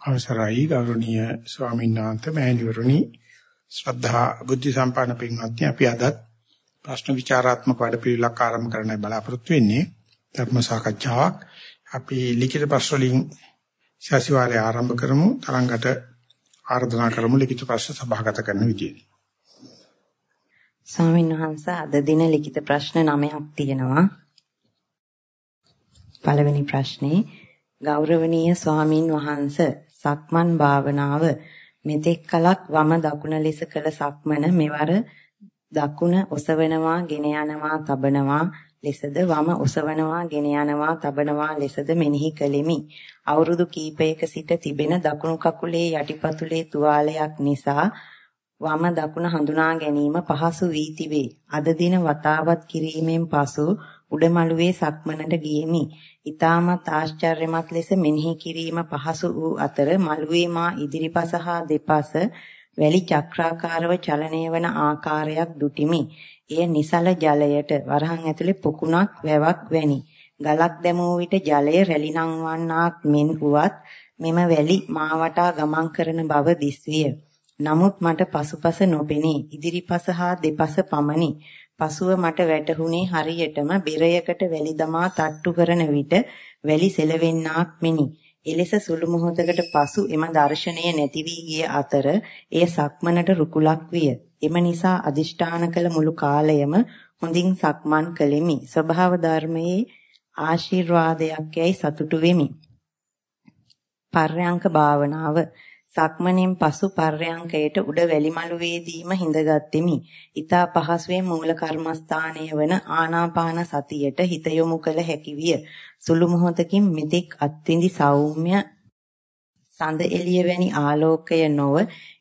අවසරයි ගෞරවනීය ස්වාමීන් වහන්සේ මෑණිවරණි ශ්‍රද්ධා බුද්ධ සම්පන්න පින්වත්නි අපි අද ප්‍රශ්න විචාරාත්මක වැඩපිළිවෙලක් ආරම්භ කරන්නයි බලාපොරොත්තු වෙන්නේ. ධර්ම සාකච්ඡාවක්. අපි ලිඛිත ප්‍රශ්න වලින් සතිವಾರය ආරම්භ කරමු. තරංගට ආරාධනා කරමු ලිඛිත ප්‍රශ්න සභාගත කරන විදියට ස්වාමීන් වහන්සේ අද දින ලිඛිත ප්‍රශ්න 9ක් තියෙනවා. පළවෙනි ප්‍රශ්නේ ගෞරවනීය ස්වාමින් වහන්සේ සක්මන් භාවනාව මෙතෙක් කලක් වම දකුණ ලෙස කළ සක්මන මෙවර දකුණ ඔසවනවා ගෙන යනවා තබනවා ලෙසද වම ඔසවනවා ගෙන යනවා තබනවා ලෙසද මෙනෙහි කෙලිමි අවුරුදු කීපයක සිට තිබෙන දකුණු කකුලේ යටිපතුලේ තුවාලයක් නිසා වම දකුණ හඳුනා ගැනීම පහසු වී තිබේ. අද දින වතාවත් කිරීමෙන් පසු උඩමළුවේ සක්මනට ගියෙමි. ඊටමත් ආශ්චර්යමත් ලෙස මෙනෙහි කිරීම පහසු වූ අතර මළුවේ මා ඉදිරිපස හා දෙපස වැලි චක්‍රාකාරව චලනය වන ආකාරයක් දුටිමි. එය නිසල ජලයට වරහන් ඇතුලේ පොකුණක් වැවක් වැනි. ගලක් දැමූ විට ජලය රැලි නංවන්නාක් මෙන් වුවත් මෙම වැලි මා වටා ගමන් කරන බව දිස්විය. නමුත් මට පසුපස නොපෙනී ඉදිරිපස හා දෙපස පමණි. පසුව මට වැටහුණේ හරියටම බෙරයකට වැලි දමා තට්ටු කරන විට වැලි සෙලවෙන්නාක් මෙනි. එලෙස සුළු මොහොතකට පසු එම දර්ශනය නැති වී ගිය අතර එය සක්මනට රුකුලක් විය. එම නිසා අදිෂ්ඨාන කළ මුළු කාලයම හොඳින් සක්මන් කළෙමි. ස්වභාව ධර්මයේ ආශිර්වාදයක් යයි සතුටු වෙමි. පර්යංක භාවනාව සක්මණෙන් පසු පර්යංකයට උඩ වැලිමලුවේදීම හිඳගත්ෙමි. ඊතා පහසුවෙන් මූල කර්මස්ථානය වන ආනාපාන සතියට හිත යොමු කළ හැකි විය. සුළු මොහොතකින් මෙතෙක් අත්විඳි සෞම්‍ය සඳ එළිය වැනි ආලෝකය නොව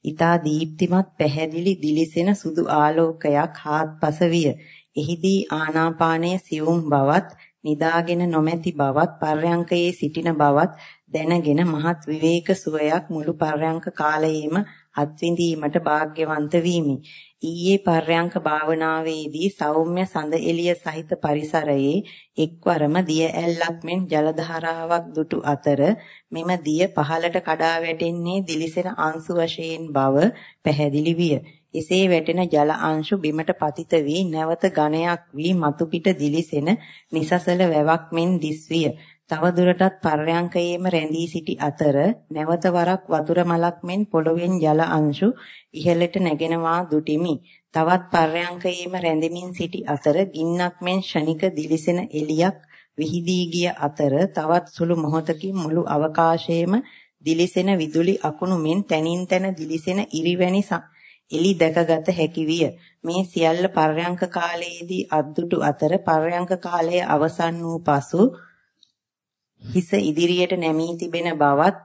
ඊතා දීප්තිමත් පැහැදිලි දිලිසෙන සුදු ආලෝකයක් හාත්පස විය. එහිදී ආනාපානයේ සියුම් බවත් නිදාගෙන නොමැති බවත් පර්යංකයේ සිටින බවත් දැනගෙන මහත් විවේක සුවයක් මුළු පර්යංක කාලයේම අත්විඳීමට වාග්යවන්ත වීමි. ඊයේ පර්යංක භාවනාවේදී සෞම්‍ය සඳ එළිය සහිත පරිසරයේ එක්වරම දිය ඇල්ලක් මෙන් ජල ධාරාවක් දුටු අතර මෙම දිය පහළට කඩා වැටෙන්නේ දිලිසෙන අංශු වශයෙන් බව පැහැදිලි විය. එසේ වැටෙන ජල අංශු බිමට පතිත වී නැවත ඝනයක් වී මතු පිට දිලිසෙන නිසසල වැවක් මෙන් දිස්විය. තව දුරටත් පර්යංකයේම රැඳී සිටි අතර නැවත වරක් වතුර මලක් මෙන් පොළොවෙන් ජල අංශු ඉහළට නැගෙනවා දුටිමි. තවත් පර්යංකයේම රැඳෙමින් සිටි අතර ගින්නක් මෙන් ෂණික දිලිසෙන එළියක් විහිදී ගිය අතර තවත් සුළු මොහොතකින් මුළු අවකාශයේම දිලිසෙන විදුලි අකුණු මෙන් තනින් තන දිලිසෙන ඉරිවැනි එලි දැකගත හැකි විය. මේ සියල්ල පර්යංක කාලයේදී අද්දුටු අතර පර්යංක කාලය අවසන් වූ පසු හිස ඉදිරියට නැමී තිබෙන බවත්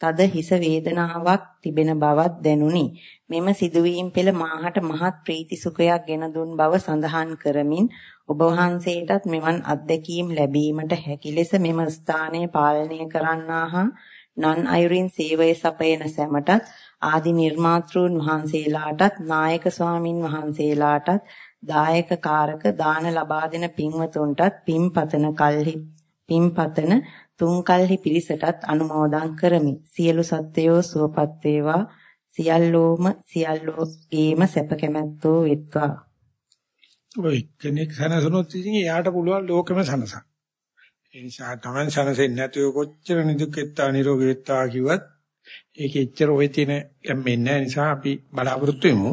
තද හිස වේදනාවක් තිබෙන බවත් දැනුනි. මෙම සිදුවීම් පෙළ මාහට මහත් ප්‍රීති සුඛයක් ගෙන දුන් බව සඳහන් කරමින් ඔබ වහන්සේටත් මෙවන් අත්දැකීම් ලැබීමට හැකි ලෙස මෙම ස්ථානය පාලනය කරන්නාහා නන් අයුරින් සේවය සපයන සැමටත් ආදි නිර්මාතෘන් වහන්සේලාටත් නායක ස්වාමින් වහන්සේලාටත් දායක කාරක දාන ලබා දෙන පින්වතුන්ටත් පින්පතන කල්හි පින්පතන තුන් කල්හි පිරිසටත් අනුමෝදන් කරමි. සියලු සත්වයෝ සුවපත් වේවා. සියල්ලෝම සියල්ලෝගේම සැප කැමැත්තෝ වෙත්වා. ඔය කෙනෙක් සනසනොත් ඉතින් එයාට පුළුවන් ලෝකෙම සනසක්. ඒ නිසා Taman සනසෙන්නේ නැතුව කොච්චර නිදුක්ෙත්තා නිරෝගීත්වා කිව්වත් ඒකේ එච්චර ඔය තියෙන යම්ෙන්නේ නැහැ නිසා අපි බලාපොරොත්තු වෙමු.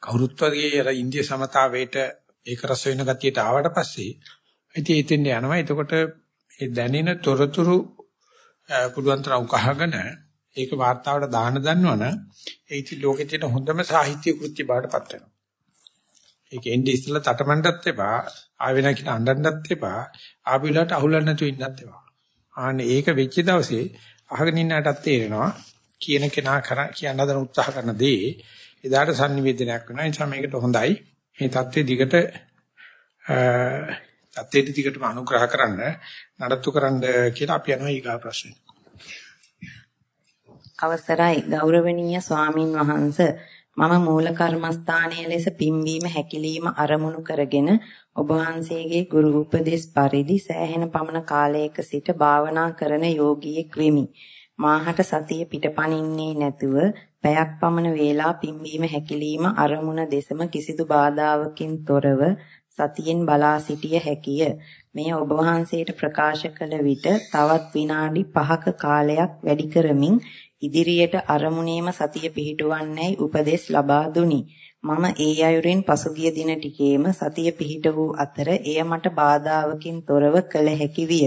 කවුරුත් වගේ අර ඉන්දිය සමතාවේට ඒක රස වෙන ගතියට ආවට පස්සේ ඉතින් එතෙන් යනවා. එතකොට ඒ දැනෙන තොරතුරු පුළුවන් තරම් උකහාගෙන ඒක වාර්තාවට දාන්න දන්නවනම් ඒ ඉති ලෝකෙ තියෙන හොඳම සාහිත්‍ය කෘත්‍ය බාටපත් වෙනවා. ඒක එන්නේ ඉස්සෙල්ලා තටමඬත් එපා, ආවෙ නැ කියලා අඬන්නත් එපා, ආපිලට අහුලන්න නැතුව ඉන්නත් එපා. ආන්නේ ඒක වෙච්ච දවසේ අහගෙන ඉන්නටත් තේරෙනවා කියන කෙනා කරා කියන්න හදන උත්සාහ කරන දේ එදාට sannivedanayak වෙනවා. ඒ නිසා මේකට හොඳයි. මේ தත්ත්වයේ දිගට தත්ත්වෙට ටිකටම අනුග්‍රහ කරන්න නඩත්තු කරන්න කියලා අපි යනවා ඊගා ප්‍රශ්නෙට. අවසරයි ගෞරවනීය ස්වාමින් වහන්ස මම මූල කර්මස්ථානයේ ලෙස පිම්වීම හැකිලිම අරමුණු කරගෙන ඔබ වහන්සේගේ ගුරු උපදේශ පරිදි සෑහෙන පමණ කාලයක සිට භාවනා කරන යෝගියෙක් වෙමි. මාහට සතිය පිටපනින්නේ නැතුව පැයක් පමණ වේලා පිම්බීම හැකිලිම අරමුණ දෙසම කිසිදු බාධාවකින් තොරව සතියෙන් බලා සිටිය හැකිය. මේ ඔබ වහන්සේට ප්‍රකාශ කළ විට තවත් විනාඩි 5ක කාලයක් වැඩි කරමින් ඉදිරියට අරමුණේම සතිය පිහිටුවන්නේයි උපදෙස් ලබා දුනි. මම ඒ අයුරින් පසුගිය දින ටිකේම සතිය පිහිට වූ අතර එය මට බාධාවකින් තොරව කළ හැකි විය.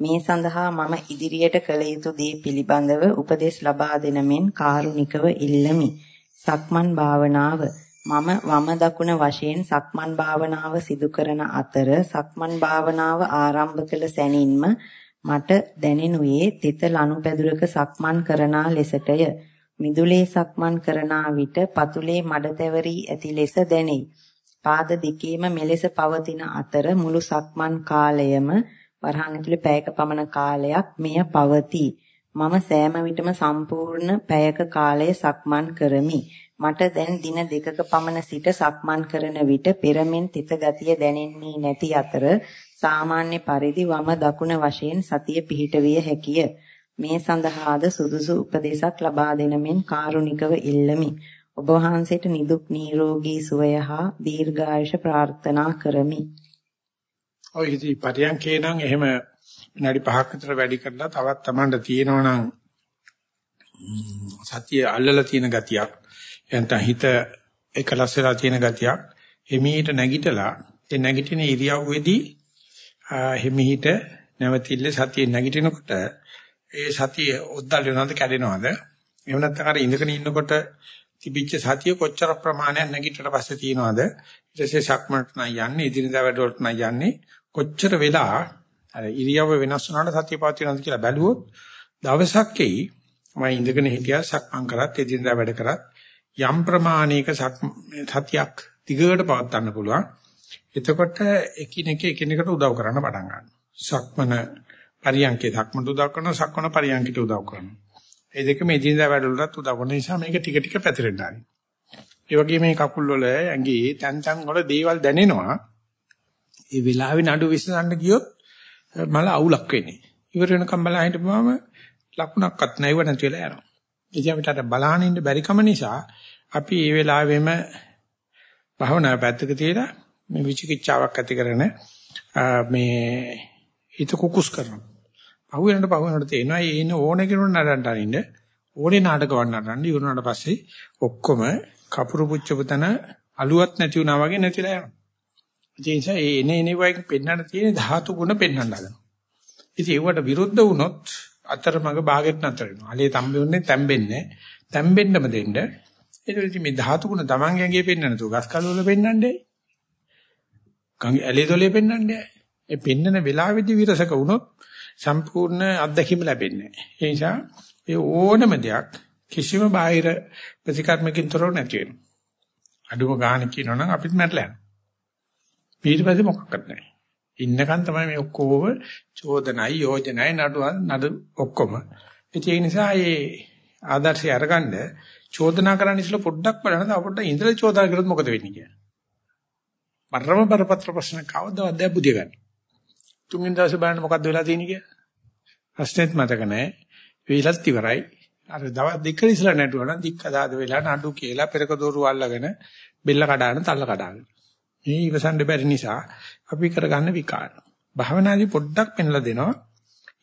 මේ සඳහා මම ඉදිරියට කළ යුතු දේ පිළිබඳව උපදෙස් ලබා දෙන මෙන් කාරුණිකව ඉල්ලමි. සක්මන් භාවනාව මම වම දකුණ වශයෙන් සක්මන් භාවනාව සිදු කරන අතර සක්මන් භාවනාව ආරම්භ කළ සැනින්ම මට දැනෙනුයේ තිත ලනුපැදුරක සක්මන් කරනා ලෙසටය. මිදුලේ සක්මන් කරනා විට පතුලේ මඩ තැවරී ඇති ලෙස දැනේ. පාද දෙකේම මෙලෙස පවතින අතර මුළු සක්මන් කාලයම වරහන් ඇතුලේ පැයක පමණ කාලයක් මෙය පවතී. මම සෑම විටම සම්පූර්ණ පැයක කාලය සක්මන් කරමි. මට දැන් දින දෙකක පමණ සිට සක්මන් කරන විට පෙරමෙන් තිත ගතිය දැනෙන්නේ නැති අතර සාමාන්‍ය පරිදි වම දකුණ වශයෙන් සතිය පිහිටවිය හැකිය. මේ සඳහාද සුදුසු උපදේශක් ලබා දෙන මෙන් කාරුණිකව ඉල්ලමි. ඔබ වහන්සේට නිදුක් නිරෝගී සුවය හා දීර්ඝායුෂ ප්‍රාර්ථනා කරමි. ඔය ඉති පරියන්කේ නම් එහෙම විනාඩි 5ක් විතර වැඩි කරලා තවත් Tamanට තියෙනවනම් සතිය අල්ලලා තියෙන ගතියක් එතන හිත එකලස් වෙලා තියෙන ගතියක් එමීට නැගිටලා ඒ නැගිටින ඉරියව්වේදී හිමිහිට නැවතිල්ල සතිය නැගිටිනකොට ඒ සතිය ඔද්දල් වෙනවද කැඩෙනවද? එහෙම නැත්නම් අර ඉඳගෙන ඉන්නකොට තිබිච්ච සතිය කොච්චර ප්‍රමාණයක් නැගිටට පස්සේ තියෙනවද? ඊට පස්සේ සක්මන්ට නම් යන්නේ ඉදිරියට වැඩවලට නම් යන්නේ. කොච්චර වෙලා අර ඉරියව්ව වෙනස් වුණාට සතිය පවතිනවද කියලා බැලුවොත් දවසක් එයි මම ඉඳගෙන හිටියා සක්මන් කරත් ඉදිරියට වැඩ කරත් යම් ප්‍රමාණයක සතියක් දිගට පවත්වා ගන්න පුළුවන්. එතකොට එකිනෙක එකිනෙකට උදව් කරන්න පටන් ගන්නවා. සක්මන පරියන්කේ සක්මන උදව් කරනවා සක්මන පරියන්කට උදව් කරනවා. මේ දෙකම එදිනදා වැඩවලට උදව් කරන නිසා මේක ටික ටික පැතිරෙන්න ආරයි. ඒ වගේ මේ කකුල් වල ඇඟේ තැන් තැන් වල දේවල් දැනෙනවා. ඒ වෙලාවේ නඩු විසඳන්න ගියොත් මල අවුලක් වෙන්නේ. ඉවර වෙනකම් බලන් හිටපුවම ලකුණක්වත් නැයිව නැති වෙලා යනවා. ඉතින් අපිට අර බලහන් ඉන්න බැරි කම නිසා අපි මේ වෙලාවෙම භවනා පැත්තක තියලා මේ විචිකිච්ඡාවක් ඇති කරන මේ හිත කුකුස් කරනවා. පහුවෙනට පහුවෙනට තේනවා ඒ ඉන්න ඕනේ කෙනෙකුට නඩන්න අරින්න ඕනේ නාටක වන්නන්න ඉවරනාට පස්සේ ඔක්කොම කපුරු පුච්චපු තන අලුවත් නැති වුණා වගේ නැතිලා යනවා. ඒ නිසා ඒ එනේ එනේ වයින් පෙන්වන්න තියෙන ධාතු ගුණ පෙන්වන්න හදනවා. ඉතින් ඒවට විරුද්ධ වුණොත් අතරමඟ භාගෙත් නතර වෙනවා. allele තම්බෙන්නේ තැම්බෙන්නේ. තැම්බෙන්නම දෙන්න. ඒක ඉතින් මේ ධාතු ගුණ Taman ඇඟේ පෙන්වන්න තු ගස් කල වල පෙන්වන්නේ. ගඟ ඇලේ දොලේ පෙන්වන්නේ ඒ පෙන්නන වෙලාවේදී විරසක වුණොත් සම්පූර්ණ අත්දැකීම ලැබෙන්නේ නැහැ. ඒ නිසා ඒ ඕනම දෙයක් කිසිම බාහිර ප්‍රතිකර්මකින් තොරව නැති වෙනවා. අඩුම ගාණ කියනවා නම් අපිත් මැරලා යනවා. ඊට පස්සේ මොකක්වත් නැහැ. ඉන්නකන් තමයි මේ ඔක්කොම චෝදනයි යෝජනයි නඩු නඩු ඔක්කොම. ඒ නිසා මේ ආදර්ශය අරගන්න චෝදනා කරන්න ඉස්සෙල්ලා පොඩ්ඩක් බලන්න තව පොඩ්ඩක් ඉඳලා චෝදනා කරොත් මොකද වෙන්නේ කියලා. පරම බරපතල ප්‍රශ්න කවදාවත් දැන් බුදිය ගන්න. තුන්වෙනි දවසේ බලන්න මොකද්ද වෙලා තියෙන්නේ කියලා. ප්‍රශ්නෙත් මතක නැහැ. වෙලත් ඉවරයි. අර දවස් දෙක ඉස්සලා නැටුවා නම් දික්ක දාද වෙලා නඩු කියලා පෙරක දොරු අල්ලගෙන බෙල්ල කඩාන තල්ල කඩාගෙන. මේ ඉවසන්න බැරි නිසා අපි කරගන්න විකාර. භාවනාදී පොඩ්ඩක් පෙන්ලා දෙනවා.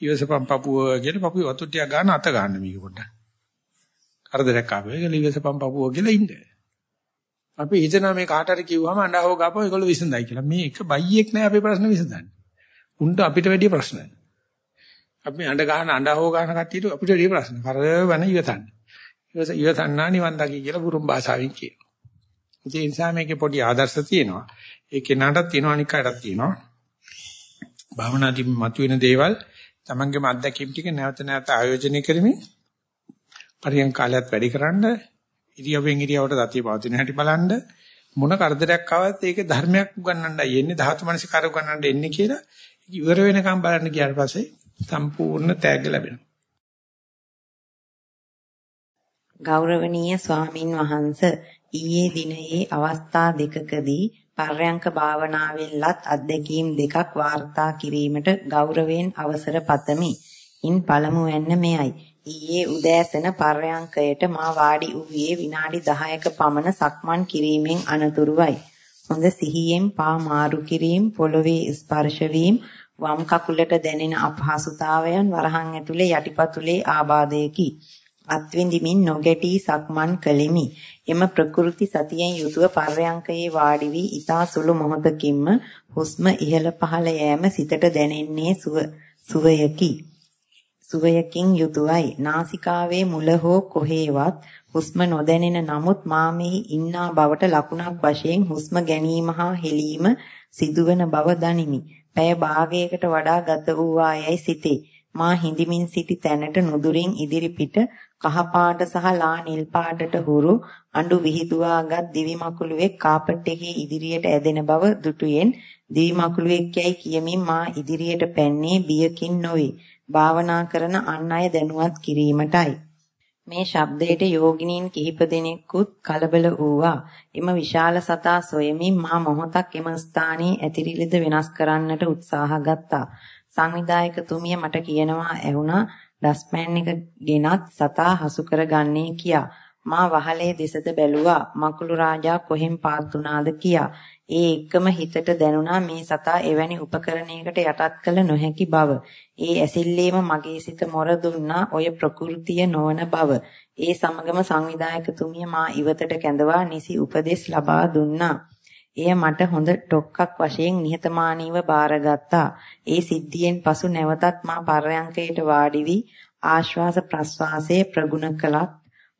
ඉවසපම් පපුව කියලා පපුව වතු ටික ගන්න අත ගන්න මේක පොඩ්ඩක්. කරදරයක් ආවම ඒක ඉවසපම් පපුව කියලා ඉන්නේ. අපි හිතනවා මේ කාට හරි කිව්වම අඬහව ගාපුව ඒගොල්ලෝ විසඳයි කියලා. මේ එක බයියෙක් නෑ අපේ ප්‍රශ්න විසඳන්නේ. උන්ට අපිට වැඩි ප්‍රශ්න. අපි අඬ ගන්න අඬහව ගන්න කට්ටියට අපිට වැඩි ප්‍රශ්න. කරවන ඉවතන්න. ඉවස ඉවතන්නා නිවන් දකි කියලා බුරුම් භාෂාවෙන් කියනවා. ඒ නිසා මේකේ පොඩි ආදර්ශ තියෙනවා. ඒ කෙනාටත් තියෙනවා අනික් අයටත් තියෙනවා. භාවනාදී මතුවෙන දේවල් තමන්ගේම අත්දැකීම් ටික නැවත නැවත ආයෝජනය කරමින් පරියන් කාලයත් වැඩි කරන්න ඉරියවෙන් ඉරියවට ගතිය පවතින හැටි බලන්න මොන කරදරයක් ආවත් ඒක ධර්මයක් උගන්වන්නයි එන්නේ ධාතු මනසිකාර උගන්වන්න එන්නේ කියලා ඉවර වෙනකම් බලන්න ගියාට පස්සේ සම්පූර්ණ තෑග්ග ලැබෙනවා. ගෞරවනීය ස්වාමින් වහන්ස ඊයේ දිනයේ අවස්ථා දෙකකදී පර්යංක භාවනාවෙන්ලත් අත්දැකීම් දෙකක් වාර්තා කිරීමට ගෞරවයෙන් අවසර පතමි. ඉන් පළමුවැන්න මෙයයි. ඊයේ උදෑසන පර්යංකයට මා වාඩි වූයේ විනාඩි 10ක පමණ සක්මන් කිරීමෙන් අනතුරුවයි. හොඳ සිහියෙන් පා මාරු කිරීම, පොළවේ ස්පර්ශ වීම, වම් කකුලට දැනෙන අපහසුතාවයන් වරහන් ඇතුලේ යටිපතුලේ ආබාධයකි. අත්විඳිමින් නොගැටි සක්මන් කළෙමි. එම ප්‍රකෘති සතියෙන් යුතුව පර්යංකයේ වාඩි වී ඊතා සුළු මොහොතකින්ම හුස්ම ඉහළ පහළ යෑම සිතට දැනෙන්නේ සුවයකි. සුවයකින් යුතුයයි. නාසිකාවේ මුල හෝ කොහේවත් හුස්ම නොදැනෙන නමුත් මා මෙහි ඉන්නා බවට ලකුණක් වශයෙන් හුස්ම ගැනීම හා හෙලීම සිදුවන බව දනිමි. පැය භාගයකට වඩා ගත වූ ආයයි සිතේ. මා හිඳමින් සිටි තැනට නුදුරින් ඉදිරිපිට කහ පාට සහ ලා නිල් පාටට හුරු අඬු විහිදුවාගත් දිවි මකුළුවෙක් කාපට් එකේ ඉදිරියට ඇදෙන බව දුටුයෙන් දිවි මකුළුවෙක් යයි කියමින් මා ඉදිරියට පැන්නේ බියකින් නොවේ. භාවනා කරන අන් අය දැනුවත් කිරීමටයි. මේ ශබ්දයට යෝගිනීන් කිහිප දෙනෙකුත් කලබල වූවා. එම විශාල සතා සොයමින් මා මොහොතක් එම ස්ථානයේ ඇතිරිලිද වෙනස් කරන්නට උත්සාහ ගත්තා. සංවිධායකතුමිය මට කියනවා ඇහුණා ඩස්පෑන් එක ගෙනත් සතා හසු කරගන්නේ කියා. මා වහලේ දෙසද බැලුවා මකුළු රාජා කොහෙන් පාත් වුණාද කියා. ඒ එක්කම හිතට දැනුණා මේ සතා එවැනි උපකරණයකට යටත් කළ නොහැකි බව. ඒ ඇසිල්ලේම මගේ සිත මොර දුන්නා ඔය ප්‍රകൃතිය නොවන බව. ඒ සමගම සංවිධායකතුමිය මා ඉවතට කැඳවා නිසි උපදෙස් ලබා දුන්නා. එය මට හොඳ ටොක්ක්ක් වශයෙන් නිහතමානීව බාරගත්තා. ඒ සිද්ධියෙන් පසු නැවතත් මා පර්යංකයට වාඩි වී ආශ්වාස ප්‍රශ්වාසයේ ප්‍රගුණ කළත්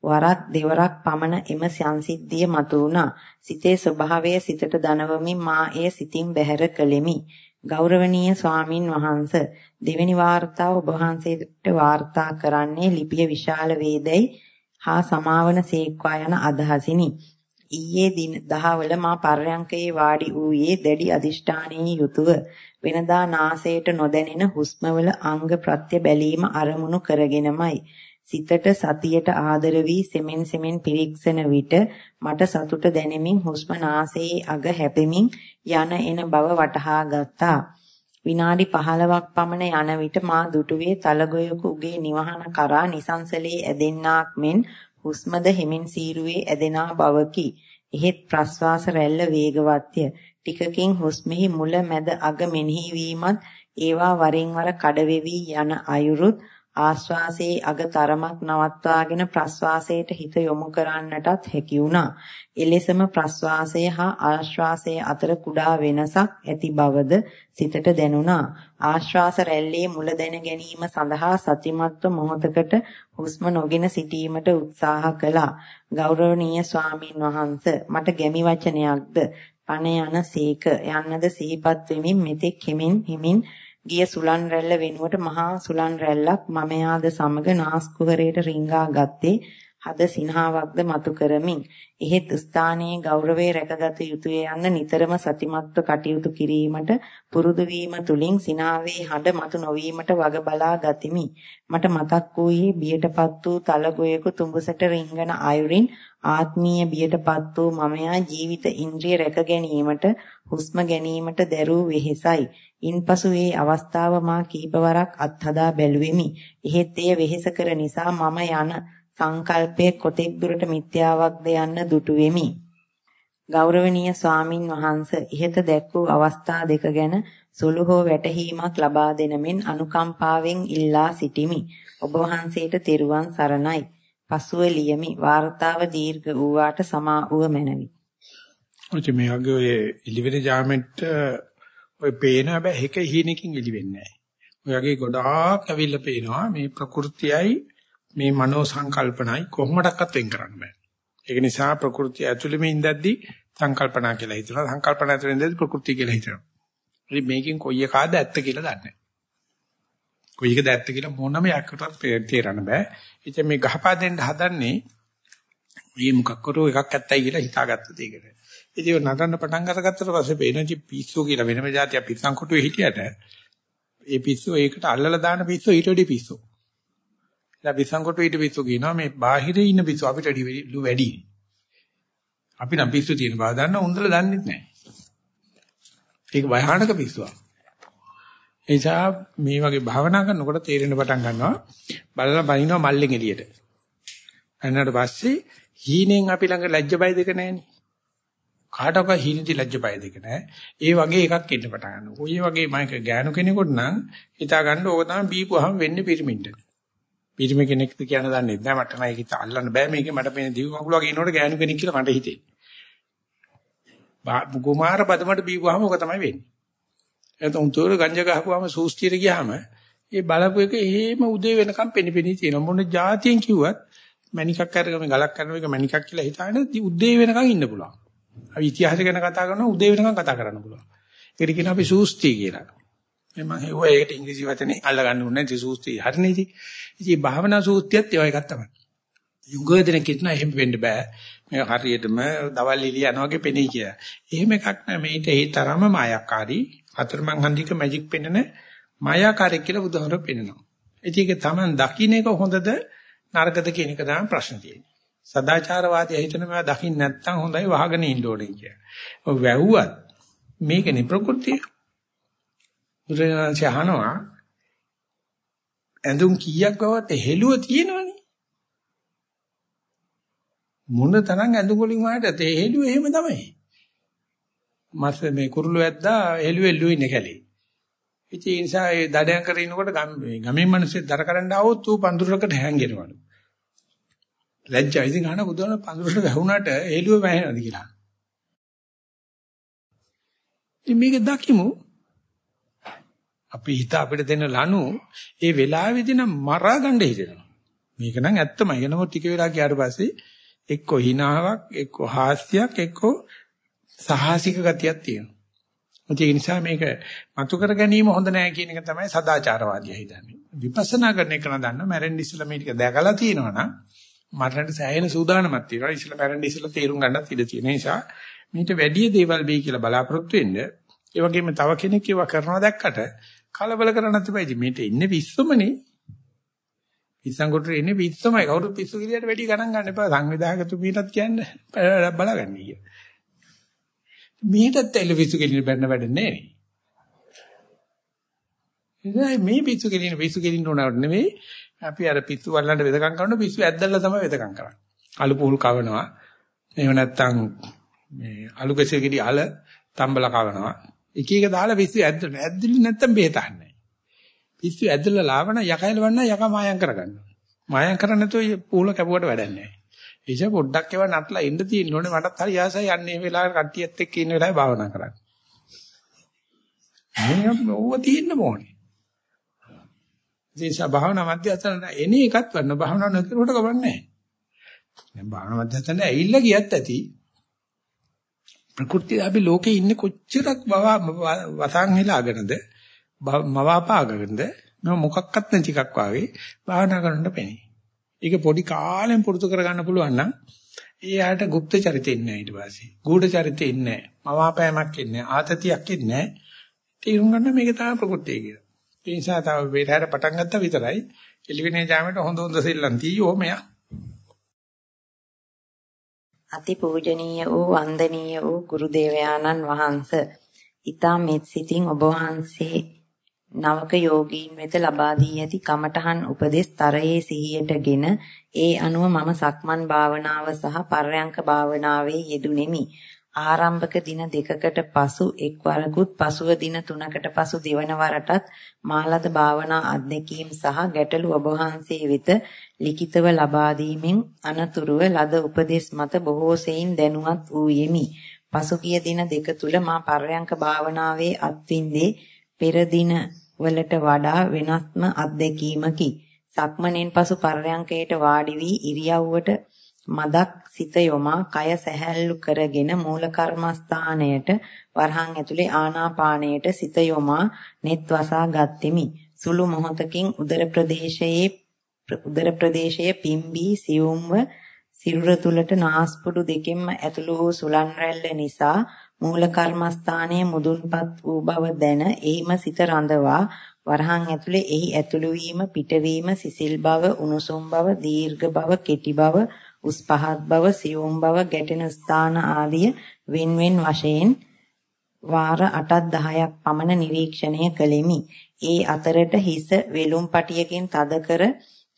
වරක් දෙවරක් පමණ එම සංසිද්ධිය මතු වුණා. සිතේ ස්වභාවය සිතට දනවමින් මා එය සිතින් බැහැර කළෙමි. ගෞරවනීය ස්වාමින් වහන්සේ දෙවෙනි වාර්තාව ඔබ වහන්සේට වාර්තා කරන්නේ ලිපිය විශාල වේදයි හා සමාවන සේක්වා යන අදහසිනි. ඊයේ දින දහවල මා පර්යංකයේ වාඩි වූයේ දැඩි අදිෂ්ඨානයේ යුතුව වෙනදා නාසයට නොදැනෙන හුස්මවල අංග ප්‍රත්‍ය බැලීම අරමුණු කරගෙනමයි සිතට සතියට ආදර වී සෙමෙන් සෙමෙන් පිරික්සන විට මට සතුට දැනෙමින් හුස්ම නාසයේ අග හැපෙමින් යන එන බව වටහා ගත්තා විනාඩි 15ක් පමණ යන විට මා දුටුවේ තලගොයක උගේ නිවහන කරා නිසංසලේ ඇදෙන්නාක් මෙන් හුස්මද හිමින් සීරුවේ ඇදෙනා බවකි. එහෙත් ප්‍රස්වාස රැල්ල වේගවත්ය. ටිකකින් හුස්මෙහි මුල මැද අග මෙනෙහි වීමත් ඒවා වරින් වර කඩ යන අයුරුත් ආශ්වාසයේ අග තරමක් නවත්වාගෙන ප්‍රශ්වාසයට හිත යොමු කරන්නටත් හැකි වුණා. එලෙසම ප්‍රශ්වාසය හා ආශ්වාසය අතර කුඩා වෙනසක් ඇති බවද සිතට දැනුණා. ආශ්වාස රැල්ලේ මුල දැන ගැනීම සඳහා සතිමත්ව මොහොතකට හුස්ම නොගෙන සිටීමට උත්සාහ කළා. ගෞරවනීය ස්වාමින් වහන්සේ මට ගැමි වචනයක්ද පණ යන සීක යන්නද සිහිපත් වෙමින් මෙතෙක් හිමින් හිමින් ගිය සුලන් රැල්ල වෙනුවට මහා සුලන් රැල්ලක් මම යාද සමග නාස් කුහරයට රිංගා ගත්තේ හද සිනහාවක්ද මතු කරමින්. එහෙත් ස්ථානයේ ගෞරවය රැකගත යුතුය යන්න නිතරම සතිමත්ව කටයුතු කිරීමට පුරුදු වීම තුලින් සිනාවේ හඬ මතු නොවීමට වග බලා ගතිමි. මට මතක් වූයේ බියටපත් වූ තලගොයක තුඹසට රිංගන අයුරින් ආත්මීය බියටපත් වූ මමයා ජීවිත ඉන්ද්‍රිය රැක ගැනීමට හුස්ම ගැනීමට දැරූ වෙහෙසයි. ඉන්පසු ඒ අවස්ථාව මා කීපවරක් අත්හදා බැලුවෙමි. එහෙත් එය වෙහෙස කර නිසා මම යන සංකල්පය කොතෙක් දුරට මිත්‍යාවක්ද යන්න දුටු වෙමි. ගෞරවනීය ස්වාමින් වහන්සේ ඉහත දැක් වූ අවස්ථා දෙක ගැන සුළු හෝ වැටහීමක් ලබා දෙන මෙන් අනුකම්පාවෙන් ඉල්ලා සිටිමි. ඔබ වහන්සේට තෙරුවන් සරණයි. පසුව ලියමි. වාර්තාව දීර්ඝ වූාට සමා වූ මැනවි. ඔච්ච මේ වගේ ඔය ඉලිවෙන ජාමෙට්ට ඔය පේන හැබැයි හික හිණකින් එලි වෙන්නේ නැහැ. ඔය වගේ ගොඩාක් ඇවිල්ලා පේනවා මේ ප්‍රകൃතියයි මේ මනෝ සංකල්පනයි කොහොමඩක්වත් වෙන් කරන්න බෑ. ඒක නිසා ප්‍රകൃතිය ඇතුළෙම ඉඳද්දී සංකල්පනා කියලා හිතනවා. සංකල්පන ඇතුළෙන් ඉඳද්දී ප්‍රകൃතිය කියලා හිතනවා. ඉතින් මේකෙන් කොයි එකාද ඇත්ත කියලා දන්නේ නැහැ. කොයි එකද ඇත්ත කියලා මොනම යකටවත් තේරන්න බෑ. ඉතින් මේ ගහපා දෙන්න හදන්නේ මේ මොකක් කරෝ එකක් ඇත්තයි කියලා හිතාගත්ත දෙයකට. ඉතින් නටන්න පටන් අරගත්තට පස්සේ පේනචි පිස්සු කියලා වෙනම જાතිය පිස්සන් කොටුවේ හිටියට ඒ පිස්සු ඒකට අල්ලලා දාන පිස්සු ඊට වඩා පිස්සු. දැන් පිස්සන් කොටුවේ ඊට පිස්සු කියනවා මේ බාහිරේ ඉන්න පිස්සු අපිට වැඩි. අපි නම් පිස්සු තියෙන බව දන්න උන්දල දන්නෙත් නැහැ. ඒක භයානක පිස්සුවක්. ඒ නිසා මේ වගේ භාවනා කරනකොට තේරෙන පටන් ගන්නවා බලලා බනිනවා මල්ලෙන් එළියට. එන්නට පස්සේ හීනෙන් අපි ළඟ ලැජ්ජ බය දෙක නැහෙනේ. කාටක හීනති ලැජ්ජ බය දෙක නැහැ. ඒ වගේ එකක් එන්න පටන් ගන්නවා. ඔය වගේ මයික ගෑනු කෙනෙකුට නම් හිතා ගන්න ඕක තමයි බීපුවාම වෙන්නේ පිරිමින්ට. පිරිමි කෙනෙක්ද කියන දන්නේ නැහැ මට නම් ඒක අල්ලන්න බෑ මේක මට පේන දිව කකුල වගේ ඉන්නකොට ගෑනු කෙනෙක් කියලා මට හිතේ. කුමාර බදමට බීපුවාම ඕක තමයි වෙන්නේ. එතන උන්තෝර ගංජා ගහපුවාම සූස්තියට ගියාම ඒ බලපු එක එහෙම උදේ වෙනකම් පෙනිපෙනී තියෙනවා. මොන જાතියෙන් කිව්වත් මණිකක් අරගෙන ගලක් කරන එක මණිකක් කියලා හිතාගෙන උදේ වෙනකම් ඉන්න පුළුවන්. අපි ඉතිහාසය ගැන කතා කරනවා උදේ වෙනකම් කතා කරන්න පුළුවන්. ඒකට කියන අපි සූස්ති කියලා. මම හෙව්වා ඒකට ඉංග්‍රීසි වචනේ අල්ලගන්න ඕනේ නැති සූස්ති. හරිනේ ඉතින්. ඉතින් භාවනා සූස්තියත් ඒවා එකක් තමයි. යුගයදෙන කිත්න එහෙම වෙන්න බෑ. මේ හරියටම දවල් එළිය යනවා වගේ පෙනී කියලා. එහෙම එකක් නෑ මේිට ඒ තරම මායාකාරී අතරමං හන්දික මැජික් පෙන්නන මායාකාරී කියලා බුදුහාමර පෙන්නනවා. ඒක තමන් දකින්න එක හොඳද නරකද කියන එක තමයි ප්‍රශ්න තියෙන්නේ. සදාචාරවාදී හිතන මේවා දකින්න නැත්නම් හොඳයි වහගෙන ඉන්න ඕනේ කියලා. ඔය වැව්වත් මේකනේ ප්‍රകൃතිය. බුදුරජාණන් අහනවා ඇඳුම් කීයක් ගවත් හෙළුව තියෙනවනේ. මොන තරම් ඇඳුම් වලින් වහට තේ හෙළුව එහෙම තමයි. මස් මේ කුරුළු ඇද්දා හෙළුව එල්ලුව ඉන්නේ කැලේ. ඉතින් ඒ නිසා ඒ දඩයන් කරේ ඉනකොට ගමේ මිනිස්සු දර කරන්න ආවොත් ඌ පඳුරකට හැංගෙනවලු. ලැජ්ජා ඉතින් අහන බුදුහාම පඳුරට වැහුණාට හෙළුව වැහෙනවද කියලා. ඉතින් මේක දකිමු. අපි හිත අපිට දෙන ලනු ඒ වෙලාවේදී නම් මරා ගන්න හිතෙනවා. මේක නම් ඇත්තමයි. එනකොට ටික වෙලා ගියාට පස්සේ එක්ක හිනාවක්, එක්ක හාස්‍යයක්, එක්ක සාහසික ගතියක් තියෙනවා. ඒ නිසා මේක මතු කර ගැනීම හොඳ නෑ කියන එක තමයි සදාචාරවාදී හිතන්නේ. විපස්සනා කරන එක නම් දන්න මැරෙන්න ඉස්සලා මේ ටික දැකලා තියෙනවනම් මරණයට සෑහෙන සූදානමක් තියෙනවා. ඉස්සලා මැරෙන්න ඉස්සලා තීරුම් ගන්නත් ඉඩ තියෙන නිසා මීට වැඩි දේවල් වෙයි කියලා බලාපොරොත්තු වෙන්න. ඒ වගේම තව කෙනෙක් ඒවා කරනවා දැක්කට කලබල කරන්නත් එපා. ඉතින් මේට ඉන්නේ විශ්වමනේ. පිස්සන්කොටේ ඉන්නේ පිස්සමයි. කවුරු පිස්සු කිලියට වැඩි ගණන් ගන්න එපා. සංවිධායකතුමීටත් කියන්න බලගන්න කිය. මීටත් එළ පිස්සු කෙලින බැන්න වැඩ නෑ. ඉතින් මේ පිස්සු කෙලින පිස්සු කෙලින්න ඕනවට නෙමෙයි. අපි අර පිස්සු වල්ලන්න වෙදකම් කරන පිස්සු ඇද්දල්ලා තමයි වෙදකම් කරන්නේ. අලු පුහුල් කවනවා. එහෙම නැත්නම් මේ අලු කෙසේ කිරි අල තම්බල කවනවා. එක එක දාලා පිස්සු ඇද්දන. ඇද්දිලි නැත්තම් බේතන්නේ. පිස්සු ඇද්දලා ලාවන යකයලවන්න යක මායම් කරගන්නවා. මායම් කරන්නේ නැතුව පූල කැපුවට වැඩක් නැහැ. එيش පොඩ්ඩක් ඒවා නටලා ඉන්න තියෙන්න ඕනේ. මටත් හරි ආසයි යන්නේ මේ වෙලාවේ කට්ටියත් එක්ක ඉන්න වෙලාවේ භාවනා කරන්න. මේ ඕව තියෙන්න ඕනේ. දේශා භාවනා මධ්‍යස්ථාන එන එකත් වන්න භාවනා නොකරුවට කවන්නේ නැහැ. දැන් භාවනා මධ්‍යස්ථාන ඇවිල්ලා ගියත් ඇති. ප්‍රകൃතිය අපි ලෝකේ ඉන්නේ කොච්චරක් බව වසන් හිලාගෙනද මවාපාගෙනද මම මොකක්වත් නැති එකක් වාගේ භාවනා කරන්න පෙනේ. ඒක පොඩි කාලෙන් පුරුදු කරගන්න පුළුවන් නම් එයාට গুপ্ত චරිතෙ ඉන්නේ ඊට පස්සේ. ගුඪ චරිතෙ ඉන්නේ නැහැ. මවාපෑමක් ඉන්නේ නැහැ. ආතතියක් ඉන්නේ නැහැ. තේරුම් ගන්න මේක තමයි ප්‍රകൃතිය කියලා. ඒ නිසා තව වේරහැර පටන් ගත්තා විතරයි. එළිවෙනේ ජාමයට හොඳ හොඳ සෙල්ලම් තීයෝ මෙයා. අති පූජනීය වූ වන්දනීය වූ ගුරු දේවයාණන් වහන්සේ ඊතා මෙත් සිතින් ඔබ වහන්සේ නවක යෝගීන් වෙත ලබා දී ඇති කමඨහන් උපදෙස් තරයේ සිහියටගෙන ඒ අනුව මම සක්මන් භාවනාව සහ පර්යංක භාවනාවේ යෙදුණෙමි. ආරම්භක දින දෙකකට පසු එක්වරකුත් පසුව දින තුනකට පසු දෙවන වරටත් මාලද භාවනා අධ්‍යක්ීම් සහ ගැටළු ඔබ වහන්සේ වෙත ලිඛිතව ලබා දීමෙන් අනතුරුව ලද උපදේශ මත බොහෝ සෙයින් දැනුවත් වූ යෙමි. පසුගිය දින දෙක තුල මා පර්යංක භාවනාවේ අත්විඳේ පෙර දින වලට වඩා වෙනස්ම අත්දැකීමකි. සක්මණෙන් පසු පර්යංකයට වාඩි වී ඉරියව්වට මදක් සිත යොමා කය සැහැල්ලු කරගෙන මූල කර්මස්ථානයට වරහන් ඇතුලේ ආනාපානයට සිත යොමා net වසා ගත්ෙමි. සුළු මොහොතකින් උදර ප්‍රදේශයේ උදර ප්‍රදේශයේ පිම්බී සියුම්ව සිරුර තුලට නාස්පුඩු දෙකෙන්ම ඇතුළු වූ සුලන් රැල්ල නිසා මූල කර්මස්ථානයේ මුදුන්පත් වූ බව දැන එහිම සිත රඳවා වරහන් ඇතුලේ එහි ඇතුළු වීම පිටවීම සිසිල් බව උණුසුම් බව දීර්ඝ බව කෙටි බව උස් පහත් බව සියුම් බව ගැටෙන ස්ථාන ආදිය වෙන්වෙන් වශයෙන් වාර 8ක් 10ක් පමණ නිරීක්ෂණය කළෙමි. ඒ අතරට හිස වෙලුම් පටියකින් තද කර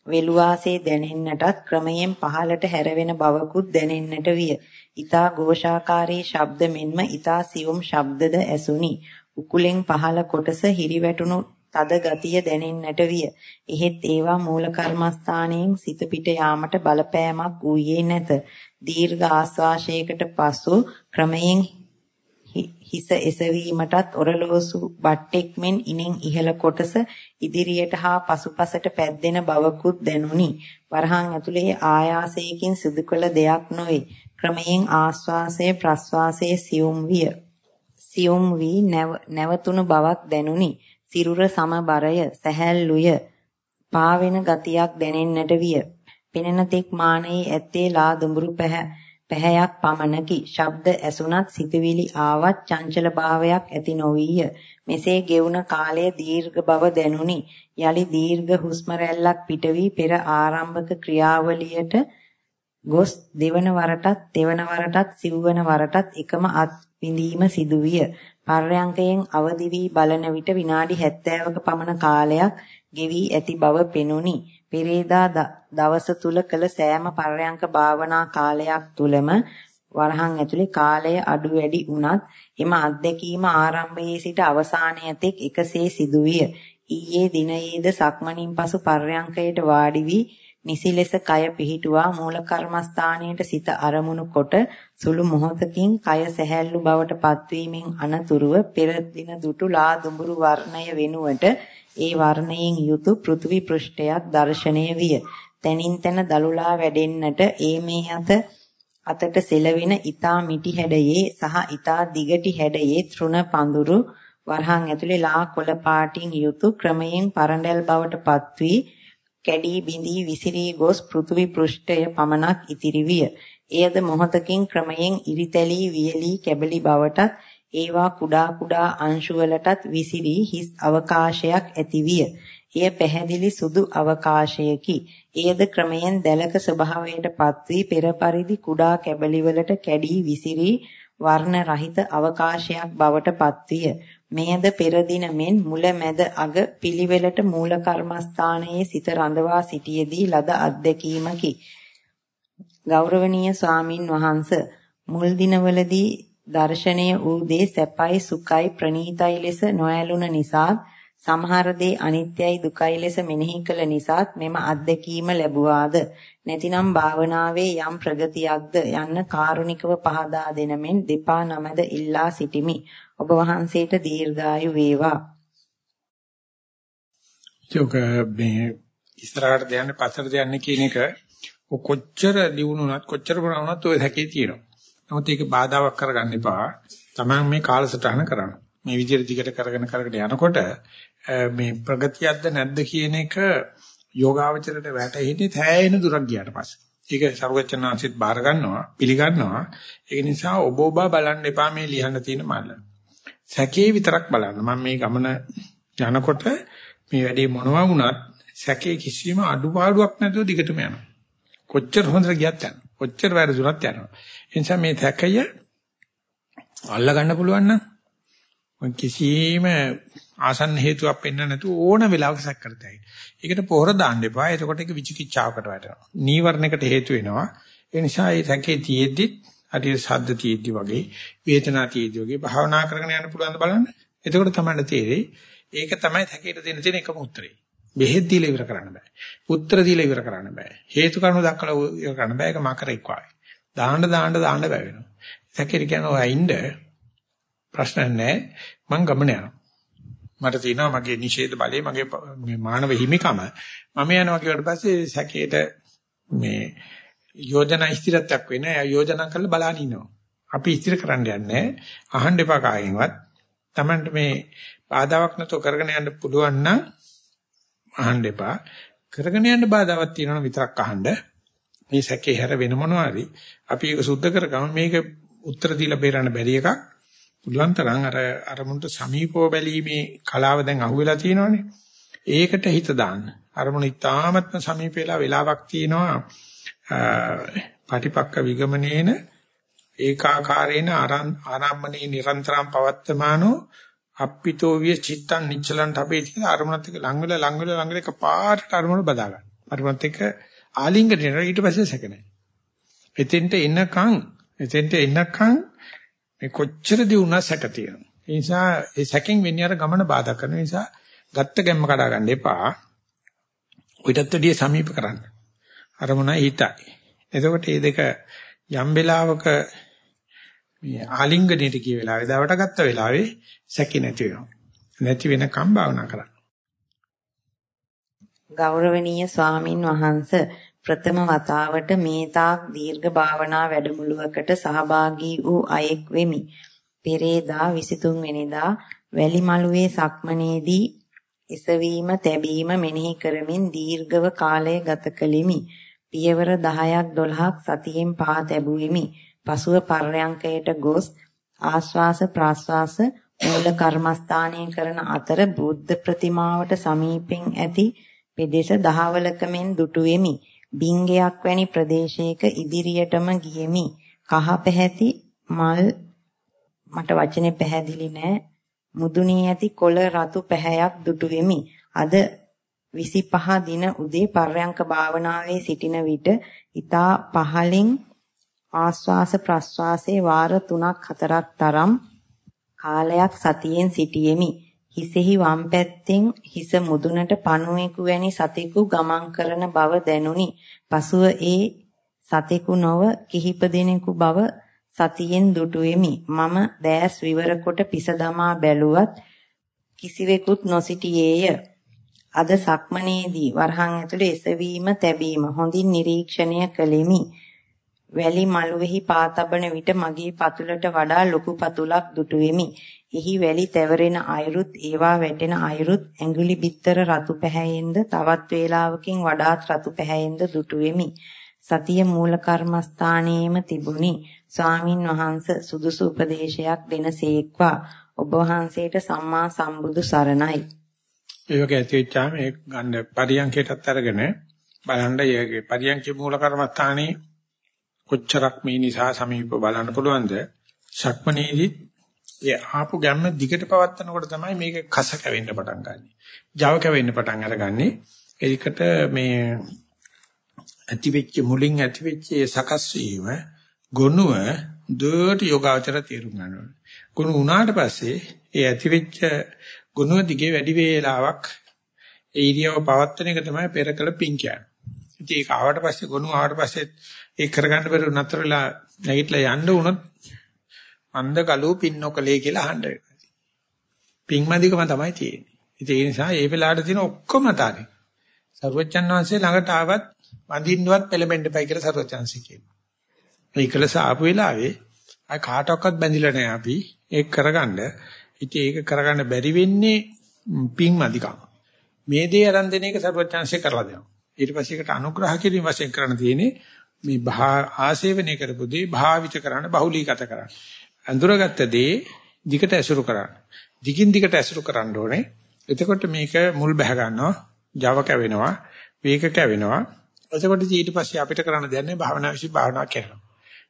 වෙලුවාසේ දැනෙන්නටත් ක්‍රමයෙන් පහළට හැරවෙන බවකුත් දැනෙන්නට විය. ඊතා ഘോഷාකාරී ශබ්ද මෙන්ම ඊතා සියුම් ශබ්දද ඇසුනි. උකුලෙන් පහළ කොටස හිරිවැටුණු තද ගතිය දැනෙන්නට විය. එහෙත් ඒවා මූල කර්මස්ථානයෙන් සිත පිට යාමට බලපෑමක් වූයේ නැත. දීර්ඝ ආස්වාශයකට පසු ක්‍රමයෙන් හිස එසවීමටත් ඔරලෝසු බට්ටෙක් මෙන් ඉනෙන් ඉහළ කොටස ඉදිරියට හා පසුපසට පැද්දෙන බවකුත් දැනුනි. වරහන් ඇතුලේ ආයාසයකින් සිදු කළ දෙයක් නොවේ. ක්‍රමයෙන් ආස්වාසය ප්‍රස්වාසයේ සියුම් විය. සියුම් වී නැවතුණු බවක් දැනුනි. සිරුර සමබරය, සැහැල්ලුය, පාවෙන ගතියක් දැනෙන්නට විය. පෙනෙන තෙක් මානයේ ඇත්තේ ලා දුඹුරු පැහැයක් පමණකි. ශබ්ද ඇසුණත් සිතවිලි ආවත් චංචල භාවයක් ඇති නොවිය. මෙසේ ගෙවුන කාලය දීර්ඝ බව දැනුනි. යලි දීර්ඝ හුස්ම රැල්ලක් පිට වී පෙර ආරම්භක ක්‍රියාවලියට ගොස් දෙවන වරටත් දෙවන වරටත් සිව්වන වරටත් එකම අත් විඳීම සිදුවිය. පර්යංකයෙන් අවදි වී බලන විට විනාඩි 70ක පමණ කාලයක් ගෙවි ඇති බව පෙනුනි. පෙරේදා දවස තුල කළ සෑම පර්යංක භාවනා කාලයක් තුලම වරහන් ඇතුලේ කාලය අඩු වැඩි වුණත් එම අත්දැකීම ආරම්භයේ සිට අවසානය තෙක් එකසේ සිදුවිය. ඊයේ දිනයේද සක්මණින් පසු පර්යංකයට වාඩි වී නිසි ලෙස කය පිහිටුවා මූල කර්මස්ථානයට සිත අරමුණු කොට සුළු මොහොතකින් කය සැහැල්ලු බවට පත්වීමෙන් අනතුරුව පෙර දින දුටු ලා දුඹුරු වර්ණය වෙනුවට ඒ වර්ණයෙන් යුතු පෘථිවි පෘෂ්ඨයක් දැర్శණය විය. තනින් තන දලුලා වැඩෙන්නට ඒ මේ අත අතට සෙලවෙන ඊතා මිටි හැඩයේ සහ ඊතා දිගටි හැඩයේ තෘණ පඳුරු වරහන් ඇතුලේ ලා කොළ පාටින් යුතු ක්‍රමයෙන් පරඬල් බවට පත්වී කැඩී බිඳී විසිරී ගොස් පෘථිවි පෘෂ්ඨය පමණක් ඉතිරි විය. එයද මොහතකින් ක්‍රමයෙන් ඉරිතැලී වියලී කැබලි බවටත් ඒවා කුඩා කුඩා අංශු වලටත් විසිරී හිස් අවකාශයක් ඇති විය. එය පැහැදිලි සුදු අවකාශයකි. එයද ක්‍රමයෙන් දැලක ස්වභාවයට පත්වී පෙර පරිදි කුඩා කැබලි වලට කැඩී විසිරී වර්ණ රහිත අවකාශයක් බවට පත්විය. මෙයද පෙර දින මෙන් මුල මැද අග පිළිවෙලට මූල කර්මස්ථානයේ සිත රඳවා සිටියේදී ලද අත්දැකීමකි. ගෞරවනීය ස්වාමින් වහන්ස මුල් දිනවලදී දර්ශනීය වූ දේ සැපයි සුඛයි ප්‍රණීතයි ලෙස නොඇලුන නිසා සමහර දේ අනිත්‍යයි දුකයි ලෙස මෙනෙහි කළ නිසාත් මෙම අත්දැකීම ලැබුවාද නැතිනම් භාවනාවේ යම් ප්‍රගතියක්ද යන්න කාරුණිකව පහදා දෙනමෙන් දෙපා නමද ඉල්ලා සිටිමි ඔබ වහන්සේට දීර්ඝායු වේවා. ඒක මේ ඉස්සරහට යන්නේ පස්සට යන්නේ කියන එක කොච්චර දිනුනොත් කොච්චර වුණත් ඔය හැකේ තියෙනවා. නමුත් ඒක බාධාවක් කරගන්න එපා. Taman මේ කාලසටහන කරන්න. මේ විදිහට දිගට කරගෙන කරගෙන යනකොට මේ ප්‍රගතියක්ද නැද්ද කියන එක යෝගාවචරයට වැටෙන්නේ තෑයෙන දුරක් ගියාට පස්සේ. ඒක ਸਰවචනාංශිත් බාර ගන්නවා, පිළිගන්නවා. ඒ නිසා ඔබ ඔබ බලන්න එපා මේ ලියන්න තියෙන මල්ල. සැකේ විතරක් බලන්න. මම මේ ගමන යනකොට මේ වැඩේ මොනවා වුණත් සැකේ කිසිම අඩුපාඩුවක් නැතුව දිගටම යනවා. කොච්චර හොඳට ගියත් යනවා. කොච්චර වැරදුනත් යනවා. ඒ නිසා මේ සැකය අල්ල ගන්න පුළුවන් නම් කිසිම ආසන්න හේතුවක් පෙන්න නැතුව ඕන වෙලාවක සැක කරතයි. ඒකට පොහොර දාන්න එපා. එතකොට ඒක විචිකිච්ඡාවකට වැටෙනවා. නීවරණයකට හේතු වෙනවා. ඒ නිසා ඒ සැකේ තියෙද්දිත් හරියට ශබ්ද තියෙද්දි වගේ වේදනා තියෙද්දි වගේ භාවනා කරගෙන යන්න පුළුවන් බලන්න. එතකොට තමයි තේරෙයි ඒක තමයි හැකේට දෙන්න තියෙන එකම උත්තරේ. බෙහෙත් දීලා ඉවර කරන්න බෑ. උත්තර දීලා ඉවර කරන්න බෑ. හේතු කාරණා දක්වලා ඉවර කරන්න බෑ. ඒක මකරෙක් වගේ. දාන්න දාන්න දාන්න බෑ වෙනවා. හැකේට කියන ඔය අයින්ද ප්‍රශ්න නැහැ. මං ගමන යනවා. මට තියෙනවා මගේ නිෂේධ බලය මගේ මේ මානව හිමිකම. මම යනවා කියලාට පස්සේ සැකේට මේ යෝජනා ස්ථිරත්වයක් වෙන යෝජනා කරලා බලන්න ඉන්නවා. අපි ස්ථිර කරන්න යන්නේ අහන්න එපා කායින්වත්. Tamanට මේ බාධාවක් නැතුව කරගෙන යන්න පුළුවන් නම් අහන්න එපා. කරගෙන යන්න බාධාවක් තියෙනවා විතරක් අහන්න. මේ සැකේ හැර වෙන මොනවා හරි අපි ඒක සුද්ධ කරගමු මේක උත්තර දීලා බේරන්න බැරි එකක්. පුළුවන් තරම් අර අරමුණට සමීපව බැලීමේ කලාව දැන් අහුවෙලා තියෙනවානේ. ඒකට හිත දාන්න. අරමුණ ඉතාමත්ම සමීප වෙලා වෙලාවක් තියෙනවා. පටිපක්ක විගමනේන ඒකාකාරේන ආරම්මනේ නිරන්තරම් පවත්තමානෝ අප්පිතෝ විය චිත්තං නිච්චලන්ට අපේ තියෙන අරමුණත් එක්ක ලඟ වෙලා ලඟ වෙලා ලඟ වෙලා එක පාට අරමුණ බදා ගන්න. අරමුණත් එක්ක ආලිංගනය ඊට පස්සේ සැක නැහැ. එතෙන්ට එනකන් එතෙන්ට එනකන් මේ කොච්චර දිනුනා සැක තියෙනවා. ඒ නිසා ඒ සැකෙන් වෙන්නේ අර ගමන බාධා කරන නිසා ගත්ත ගැම්ම කඩා ගන්න එපා. ඔයිටත් වැඩිය සමීප කරන්න. අරමුණයි හිතයි. එතකොට මේ දෙක යම් වෙලාවක මේ ආලිංගණයට කිය වෙලාවේ දවට ගත්ත වෙලාවේ සැකේ නැති වෙනවා. නැති වෙනකම් භාවනා කරන්න. ගෞරවනීය ස්වාමින් වහන්සේ ප්‍රථම වතාවට මේ තාක් දීර්ඝ භාවනා වැඩමුළුවකට සහභාගී වූ අයෙක් වෙමි. පෙරේදා 23 වෙනිදා වැලිමලුවේ සක්මනේදී එසවීම තැබීම මෙනෙහි කරමින් දීර්ඝව කාලය ගත කළෙමි. පියවර 10ක් 12ක් සතියෙන් පා තැබුවෙමි. පසුව පර්යංකයට ගොස් ආශ්වාස ප්‍රාශ්වාස මූල කර්මස්ථානය කරන අතර බුද්ධ ප්‍රතිමාවට සමීපෙන් ඇති පෙදෙස දහවලක මෙන් දුටු වෙමි. බිංගයක් වැනි ප්‍රදේශයක ඉදිරියටම ගියෙමි. කහ පැහැති මල් මට වචනේ පැහැදිලි නෑ. මුදුනේ ඇති කොළ රතු පැහැයක් දුටු වෙමි. අද 25 දින උදේ පර්යංක භාවනාවේ සිටින විට ඊතා පහලින් ආස්වාස ප්‍රස්වාසයේ වාර 3ක් 4ක් තරම් කාලයක් සතියෙන් සිටියෙමි. හිසෙහි වම් පැත්තෙන් හිස මුදුනට පණුවෙකු වැනි සතෙකු ගමන් කරන බව දැනුනි. පසුව ඒ සතෙකු නොව කිහිප දිනෙකු බව සතියෙන් දුටුවෙමි. මම දැස් විවර කොට පිස දමා බැලුවත් කිසිවෙකුත් නොසිටියේය. අද සක්මනේදී වරහන් ඇතුලේ එසවීම තැබීම හොඳින් නිරීක්ෂණය කළෙමි. වැලි මළුවේහි පාතබන විට මගේ පතුලට වඩා ලොකු පතුලක් දුටු වෙමි. එහි වැලි තැවරෙන අයුරුත් ඒවා වැටෙන අයුරුත් ඇඟිලි බිත්තර රතු පැහැයෙන්ද තවත් වේලාවකින් වඩාත් රතු පැහැයෙන්ද දුටු වෙමි. සතිය මූල කර්මස්ථානයේම තිබුණි. ස්වාමින් වහන්සේ සුදුසු උපදේශයක් දෙනසේක්වා. ඔබ වහන්සේට සම්මා සම්බුදු සරණයි. ඒ වගේ ඇතිවෙච්චාම ඒ ගන්න පරියන්කයටත් අරගෙන බලන්න යගේ පරියන්කේ මූල කර්මස්ථානේ කොච්චරක් මේ නිසා සමීප බලන්න පුළුවන්ද? ශක්මනේදී ඒ ආපු ගැම්ම දිගට පවත්නකොට තමයි මේක කස කැවෙන්න පටන් ගන්නෙ. Java කැවෙන්න පටන් අරගන්නේ. ඒකට මේ ඇතිවෙච්ච මුලින් ඇතිවෙච්ච සකස් වීම ගොනුව දුවට යෝගාචර තේරුම් ගන්නවා. ගොනු උනාට පස්සේ ඒ ඇතිවෙච්ච ගුණ දිගේ වැඩි වේලාවක් ඒ ඉරියව පවත්වන එක තමයි පෙරකල පිං කියන්නේ. ඉතින් ඒක ආවට පස්සේ ගුණ ආවට පස්සේ ඒක කරගන්න බැරුව නතර වෙලා නැගිටලා යන්න වුණොත් අන්ධ කලෝ පින්නොකලේ කියලා අහන්න වෙනවා. පිංමදිකම තමයි තියෙන්නේ. ඉතින් ඒ නිසා ඒ වෙලාවට තියෙන ඔක්කොම තාරේ. සර්වජන් වහන්සේ ළඟට ආවත් වඳින්නවත් පෙළඹෙන්න එපයි කියලා සර්වජන්සි කියනවා. ඒකලස ආපු වෙලාවේ ආ කාටවත් බැඳිලා නැහැ අපි ඒක කරගන්න ඉතින් ඒක කරගන්න බැරි වෙන්නේ පින්මදිකම. මේ දේ අරන් දෙන එක සර්වඥාන්සේ කරලා දෙනවා. ඊට පස්සේ ඒකට අනුග්‍රහ කිරීම වශයෙන් කරන්න තියෙන්නේ මේ භා ආසේවනය කරපු දේ භාවිත කරන්න බහුලීගත කරන්න. අඳුරගත්ත දේ දිගට ඇසුරු කරන්න. දිගින් දිගට ඇසුරු කරන්න ඕනේ. එතකොට මේක මුල් බැහැ ගන්නවා, Java කැවෙනවා, වේග කැවෙනවා. එතකොට ඊට පස්සේ අපිට කරන්න දෙන්නේ භාවනා විශ්ි භාවනා කරනවා.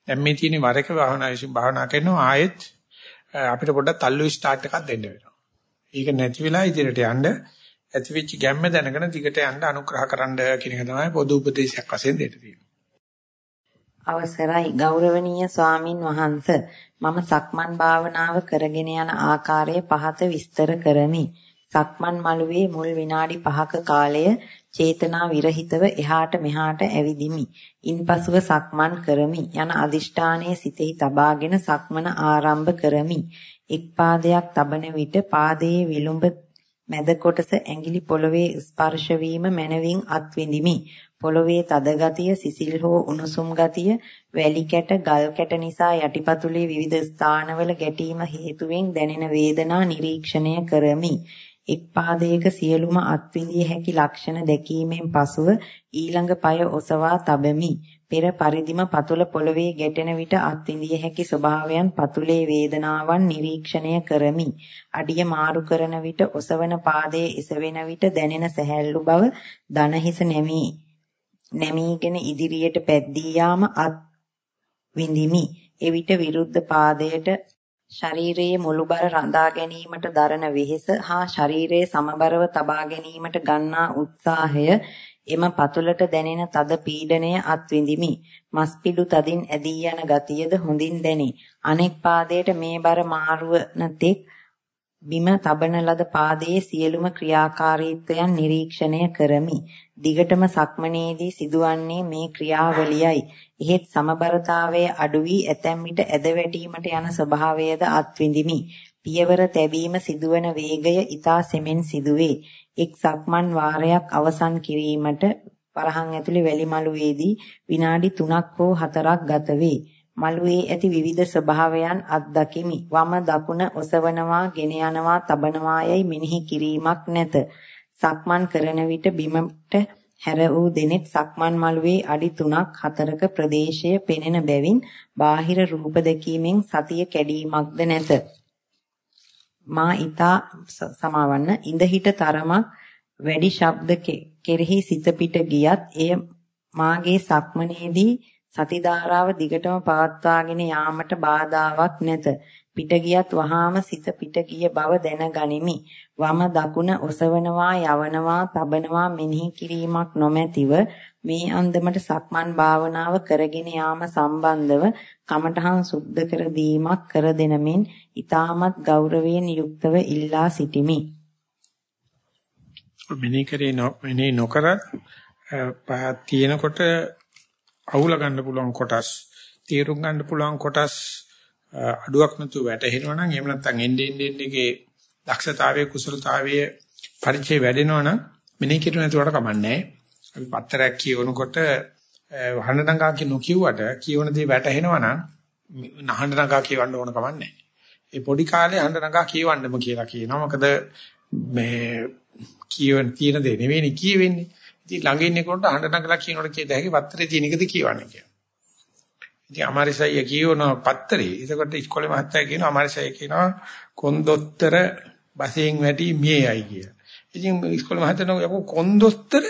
දැන් මේ තියෙන වරක භාවනා විශ්ි භාවනා කරනවා ආයෙත් අපිට පොඩ්ඩක් තල්ලු ස්ටාර්ට් එකක් දෙන්න වෙනවා. ඒක නැති වෙලා ඉදිරියට යන්න ඇතිවෙච්ච ගැම්ම දැනගෙන දිගට යන්න අනුග්‍රහ කරන්න කියන එක තමයි පොදු උපදේශයක් වශයෙන් දෙන්න තියෙන්නේ. අවසරයි ගෞරවනීය ස්වාමින් වහන්ස මම සක්මන් භාවනාව කරගෙන යන ආකාරය පහත විස්තර කරමි. සක්මන් මළුවේ මුල් විනාඩි 5ක කාලය චේතනා විරහිතව එහාට මෙහාට ඇවිදිමි. ඉන්පසුව සක්මන් කරමි. යන අදිෂ්ඨානයේ සිතෙහි තබාගෙන සක්මන ආරම්භ කරමි. එක් පාදයක් තබන විට පාදයේ විලුඹ මැද කොටස ඇඟිලි පොළවේ ස්පර්ශ වීම මනවින් අත්විඳිමි. පොළවේ තද ගතිය, සිසිල් හෝ උණුසුම් ගතිය, වැලි කැට, ගල් කැට නිසා යටිපතුලේ විවිධ ස්ථානවල ගැටීම හේතුවෙන් දැනෙන වේදනා නිරීක්ෂණය කරමි. එක් පාදයක සියලුම අත්විඳිය හැකි ලක්ෂණ දැකීමෙන් පසුව ඊළඟ පාය ඔසවා තබමි. පෙර පරිදිම පතුල පොළවේ ගැටෙන විට අත්විඳිය හැකි ස්වභාවයන් පතුලේ වේදනාවන් නිරීක්ෂණය කරමි. අඩිය මාරු කරන විට ඔසවන පාදයේ එසවෙන විට දැනෙන සැහැල්ලු බව දනහිස නැමි. නැමීගෙන ඉදිරියට පැද්දී යාම අත් විඳිමි. එවිට විරුද්ධ පාදයට ශරීරයේ මුළුබර රඳා ගැනීමට දරන වෙහෙස හා ශරීරයේ සමබරව තබා ගැනීමට ගන්නා උත්සාහය එම පතුලට දැනෙන තද පීඩනය අත්විඳිමි. මස්පිඩු තදින් ඇදී යන ගතියද හොඳින් දැනේ. අනෙක් පාදයට මේ බර මාරුවන තෙක් බිම තබන ලද පාදයේ සියලුම ක්‍රියාකාරීත්වයන් නිරීක්ෂණය කරමි. දිගටම සක්මනේදී සිදුවන්නේ මේ ක්‍රියාවලියයි. එහෙත් සමබරතාවයේ අඩු වී ඇතැම් විට ඇද වැටීමට යන ස්වභාවයද අත්විඳිමි. පියවර තැබීම සිදුවන වේගය ඊතා සෙමෙන් සිදුවේ. එක් සක්මන් වාරයක් අවසන් කිරීමට වරහන් ඇතුලේ වැලි මළුවේදී විනාඩි 3ක් හෝ 4ක් ගත වේ. මළුවේ ඇති විවිධ ස්වභාවයන් අත්දකිමි. වම දකුණ ඔසවනවා, ගෙන යනවා, තබනවා යයි මෙනෙහි කිරීමක් නැත. සක්මන් කරන විට බිමට හැර වූ දෙනෙක් සක්මන් මළුවේ අඩි 3ක් 4ක ප්‍රදේශය පෙනෙන බැවින් බාහිර රූප දැකීමෙන් සතිය කැඩීමක්ද නැත. මා ඊතා සමාවන්න ඉඳ හිට තරමක් වැඩි ශබ්ද කෙරෙහි සිත පිට ගියත් එය මාගේ සක්මනේදී සති ධාරාව දිගටම පවත්වාගෙන යාමට බාධාවක් නැත. පිට ගියත් වහාම සිත පිට ගිය බව දැනගනිමි. වම දකුණ ඔසවනවා යවනවා තබනවා මෙනෙහි කිරීමක් නොමැතිව මේ අන්දමට සක්මන් භාවනාව කරගෙන යාම සම්බන්ධව කමඨහන් සුද්ධ කර දීමක් කර දෙනමින් ඊටමත් ගෞරවයෙන් යුක්තව ඉල්ලා සිටිමි. මෙනෙහි කරේ මෙනෙහි නොකරත් තියෙනකොට අවුල ගන්න පුළුවන් කොටස් තීරුම් ගන්න පුළුවන් කොටස් අඩුවක් නැතුව වැටහෙනවා නම් එහෙම නැත්නම් එන්නේ එන්නේ එකේ දක්ෂතාවයේ කුසලතාවයේ පරිචය වැඩෙනවා නම් මෙනෙහි කිරු නැතුවට කමන්නේ අපි පත්තරයක් කියවනකොට හඬනගා කිය නොකියුවට කියවන දේ වැටහෙනවා නම් නහඬනගා කියවන්න ඕන කමන්නේ ඒ පොඩි කාලේ හඬනගා කියවන්නම කියලා කියනවා. මොකද මේ කියවන තියෙන දේ නෙවෙයි කියවෙන්නේ. ඉතින් ළඟ ඉන්නකොට හඬනගලා කියනකොට කියද හැකි පත්තරේ තියෙන එකද කියවන්නේ කියලා ඉතින් අමාරිසය කියවන පත්තරේ එතකොට ඉස්කෝලේ මහත්තයා කියනවා අමාරිසය කියනවා කොන්දොත්තර බසෙන් වැටි මියයි කියලා. ඉතින් ඉස්කෝලේ මහත්තයා යකෝ කොන්දොස්තර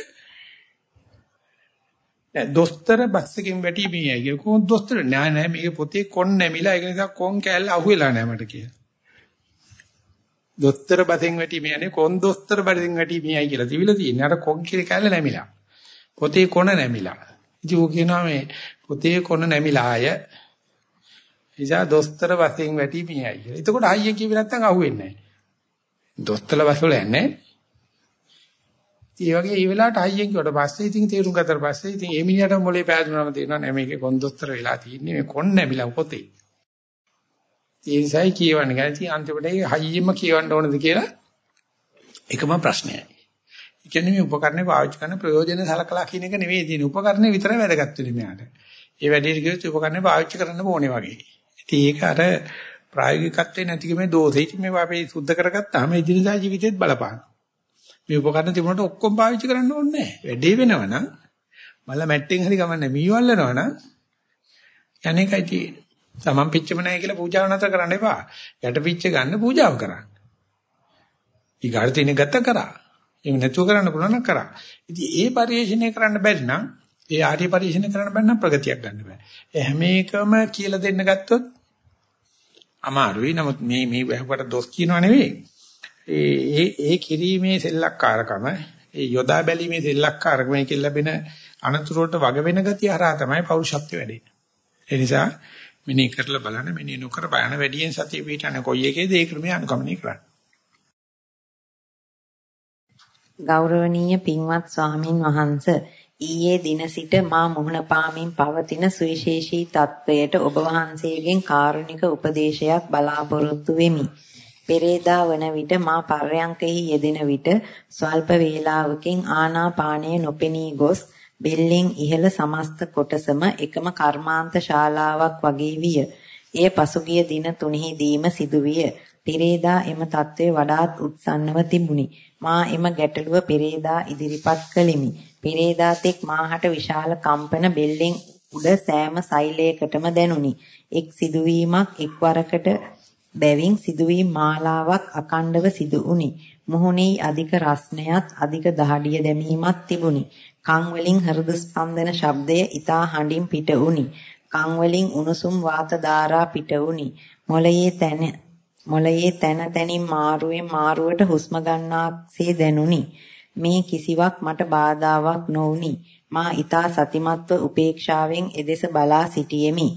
නෑ දොස්තර බස් එකෙන් වැටි මියයි කියලා. කොන් දොස්තර නෑ නෑ මේක පොතේ කොන් නැමිලා ඒක නිසා කොන් කෑල්ල අහුවෙලා නෑ මට කියලා. දොස්තර බසෙන් වැටි මියන්නේ කොන් දොස්තර බසෙන් වැටි මියයි කියලා තිබිලා තියෙනවා. අර කොන් කියලා කෑල්ල නැමිලා. පොතේ කොන නැමිලා. ඉතින් ਉਹ කියනවා මේ පොතේ කොන නැමිලාය. එසා දොස්තර බසෙන් වැටි මියයි කියලා. එතකොට අයියේ කිව්වේ නැත්තම් අහුවෙන්නේ නෑ. දොස්තර බස් වල යන්නේ ඒ වගේ ඒ වෙලාවට අයියෙන් කිව්වට පස්සේ ඉතින් තේරුම් ගත්තට පස්සේ ඉතින් ඒ මිනිහට මොලේ පෑදුනම තේරෙනවා නෑ මේකේ කොන්දොස්තර වෙලා තියෙන්නේ මේ කොන් නැමිලා පොතේ. ඒ නිසායි කියවන්නේ. ගැන අන්තිමට ඒ හයියෙම කියවන්න ඕනද කියලා එකම ප්‍රශ්නයයි. ඒ කියන්නේ මේ උපකරණේ පාවිච්චි කරන ප්‍රයෝජන සලකලා කියන එක නෙවෙයි තියෙන්නේ. උපකරණේ විතරයි වැදගත් වෙන්නේ මෙයාට. ඒ වැඩේට කිව්වොත් උපකරණේ පාවිච්චි කරන්න ඕනේ වගේ. ඉතින් ඒක අර ප්‍රායෝගිකත්වේ නැතිකමේ දෝෂෙ. ඉතින් මේවා අපි සුද්ධ කරගත්තාම එදිනදා ජීවිතේත් බලපානවා. මේ උපකරණ තිබුණාට ඔක්කොම පාවිච්චි කරන්න ඕනේ නැහැ. වැඩේ වෙනවනම් මල මැට්ටෙන් හරි ගමන්නේ මීවල්ලනවනම් යන්නේකයි තියෙන්නේ. තමන් පිච්චෙම නැහැ කියලා පූජාව නැතර කරන්න එපා. යට පිච්ච ගන්න පූජාව කරන්න. ඊගාට තියෙන ගත කරා. එහෙම නැතුව කරන්න පුළුවන් නම් කරා. ඉතින් ඒ පරිශ්‍රණය කරන්න බැරි නම් ඒ ආර්ය පරිශ්‍රණය කරන්න බැරි නම් ප්‍රගතියක් ගන්න බෑ. ඒ හැම එකම කියලා දෙන්න ගත්තොත් අමාරුයි. නමුත් මේ මේ වැහුවට දොස් කියනව නෙවෙයි. ඒ ඒ කිරීමේ සෙල්ලක්කාරකම ඒ යොදා බැලීමේ සෙල්ලක්කාරකම එකෙන් ලැබෙන අනතුරුවට වග වෙන ගතිය හරහා තමයි පෞරුෂත්වය වැඩෙන්නේ. ඒ නිසා මිනේ කරලා බලන්න මිනේ නොකර බයන වැඩියෙන් සතිය පිටane කොයි එකේද ඒ ක්‍රමය අනුගමනය කරන්න. ගෞරවනීය පින්වත් ස්වාමින් වහන්සේ ඊයේ දින සිට මා මුහුණ පාමින් පවතින සුවිශේෂී තත්වයට ඔබ වහන්සේගෙන් කාරුණික උපදේශයක් බලාපොරොත්තු වෙමි. පෙරේදා වන විට මා පර්යංකෙහි යෙදෙන විට ස්වල්ප වේලාවකින් ආනාපානය නොපෙනී ගොස් බෙල්ලෙන් ඉහළ සමස්ත කොටසම එකම කර්මාන්ත ශාලාවක් වගේ විය. එය පසුගිය දින තුනෙහිදීම සිදුවිය. පෙරේදා එම தત્ත්වය වඩාත් උත්සන්නව තිබුණි. මා එම ගැටලුව පෙරේදා ඉදිරිපත් කළෙමි. පෙරේදා තෙක් මාහට විශාල කම්පන බෙල්ලෙන් උඩ සෑම සෛලයකටම දැනුනි. එක් සිදුවීමක් එක්වරකට බැවින් සිදුවීම් මාලාවක් අකණ්ඩව සිදු වුනි. මුහුණේ අධික රස්නයත් අධික දහඩිය දැමීමක් තිබුණි. කන් වලින් හෘද ස්පන්දන ශබ්දය ඊතා හඬින් පිට වුනි. කන් වලින් උණුසුම් වාත ධාරා පිට වුනි. මොළයේ තන මොළයේ තන තනින් මාරුවෙන් මාරුවට හුස්ම ගන්නාසේ දැනුනි. මේ කිසිවක් මට බාධාවක් නොවුනි. මා ඊතා සතිමත්ව උපේක්ෂාවෙන් එදෙස බලා සිටියෙමි.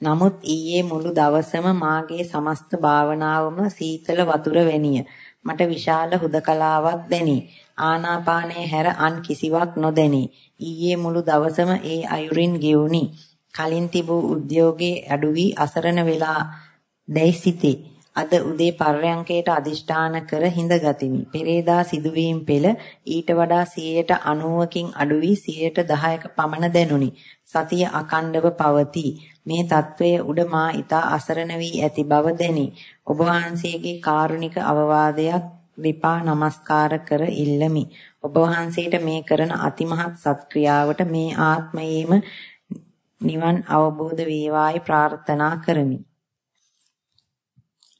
නමුත් ඊයේ මුළු දවසම මාගේ සමස්ත භාවනාවම සීතල වතුර වැනිය. මට විශාල හුදකලාවක් දැනේ. ආනාපානයේ හැර අන් කිසිවක් නොදැනේ. ඊයේ මුළු දවසම ඒ අයුරින් ගෙවුනි. කලින් තිබූ උද්‍යෝගයේ අඩු වී අසරණ වෙලා දැයි සිටේ. අද උදේ පර්යංකයට අදිෂ්ඨාන කර හිඳගතිමි. පෙරේදා සිදුවීම් පෙළ ඊට වඩා 90කින් අඩු වී 10ක පමණ දැනුනි. සතිය අකණ්ඩව පවතී. මේ తත්වයේ උඩ මා ඊතා අසරණ වී ඇති බව දැනි. ඔබ වහන්සේගේ කාරුණික අවවාදයක් විපා නමස්කාර කර ඉල්ලමි. ඔබ වහන්සේට මේ කරන අතිමහත් සත්ක්‍රියාවට මේ ආත්මයේම නිවන් අවබෝධ වේවායි ප්‍රාර්ථනා කරමි.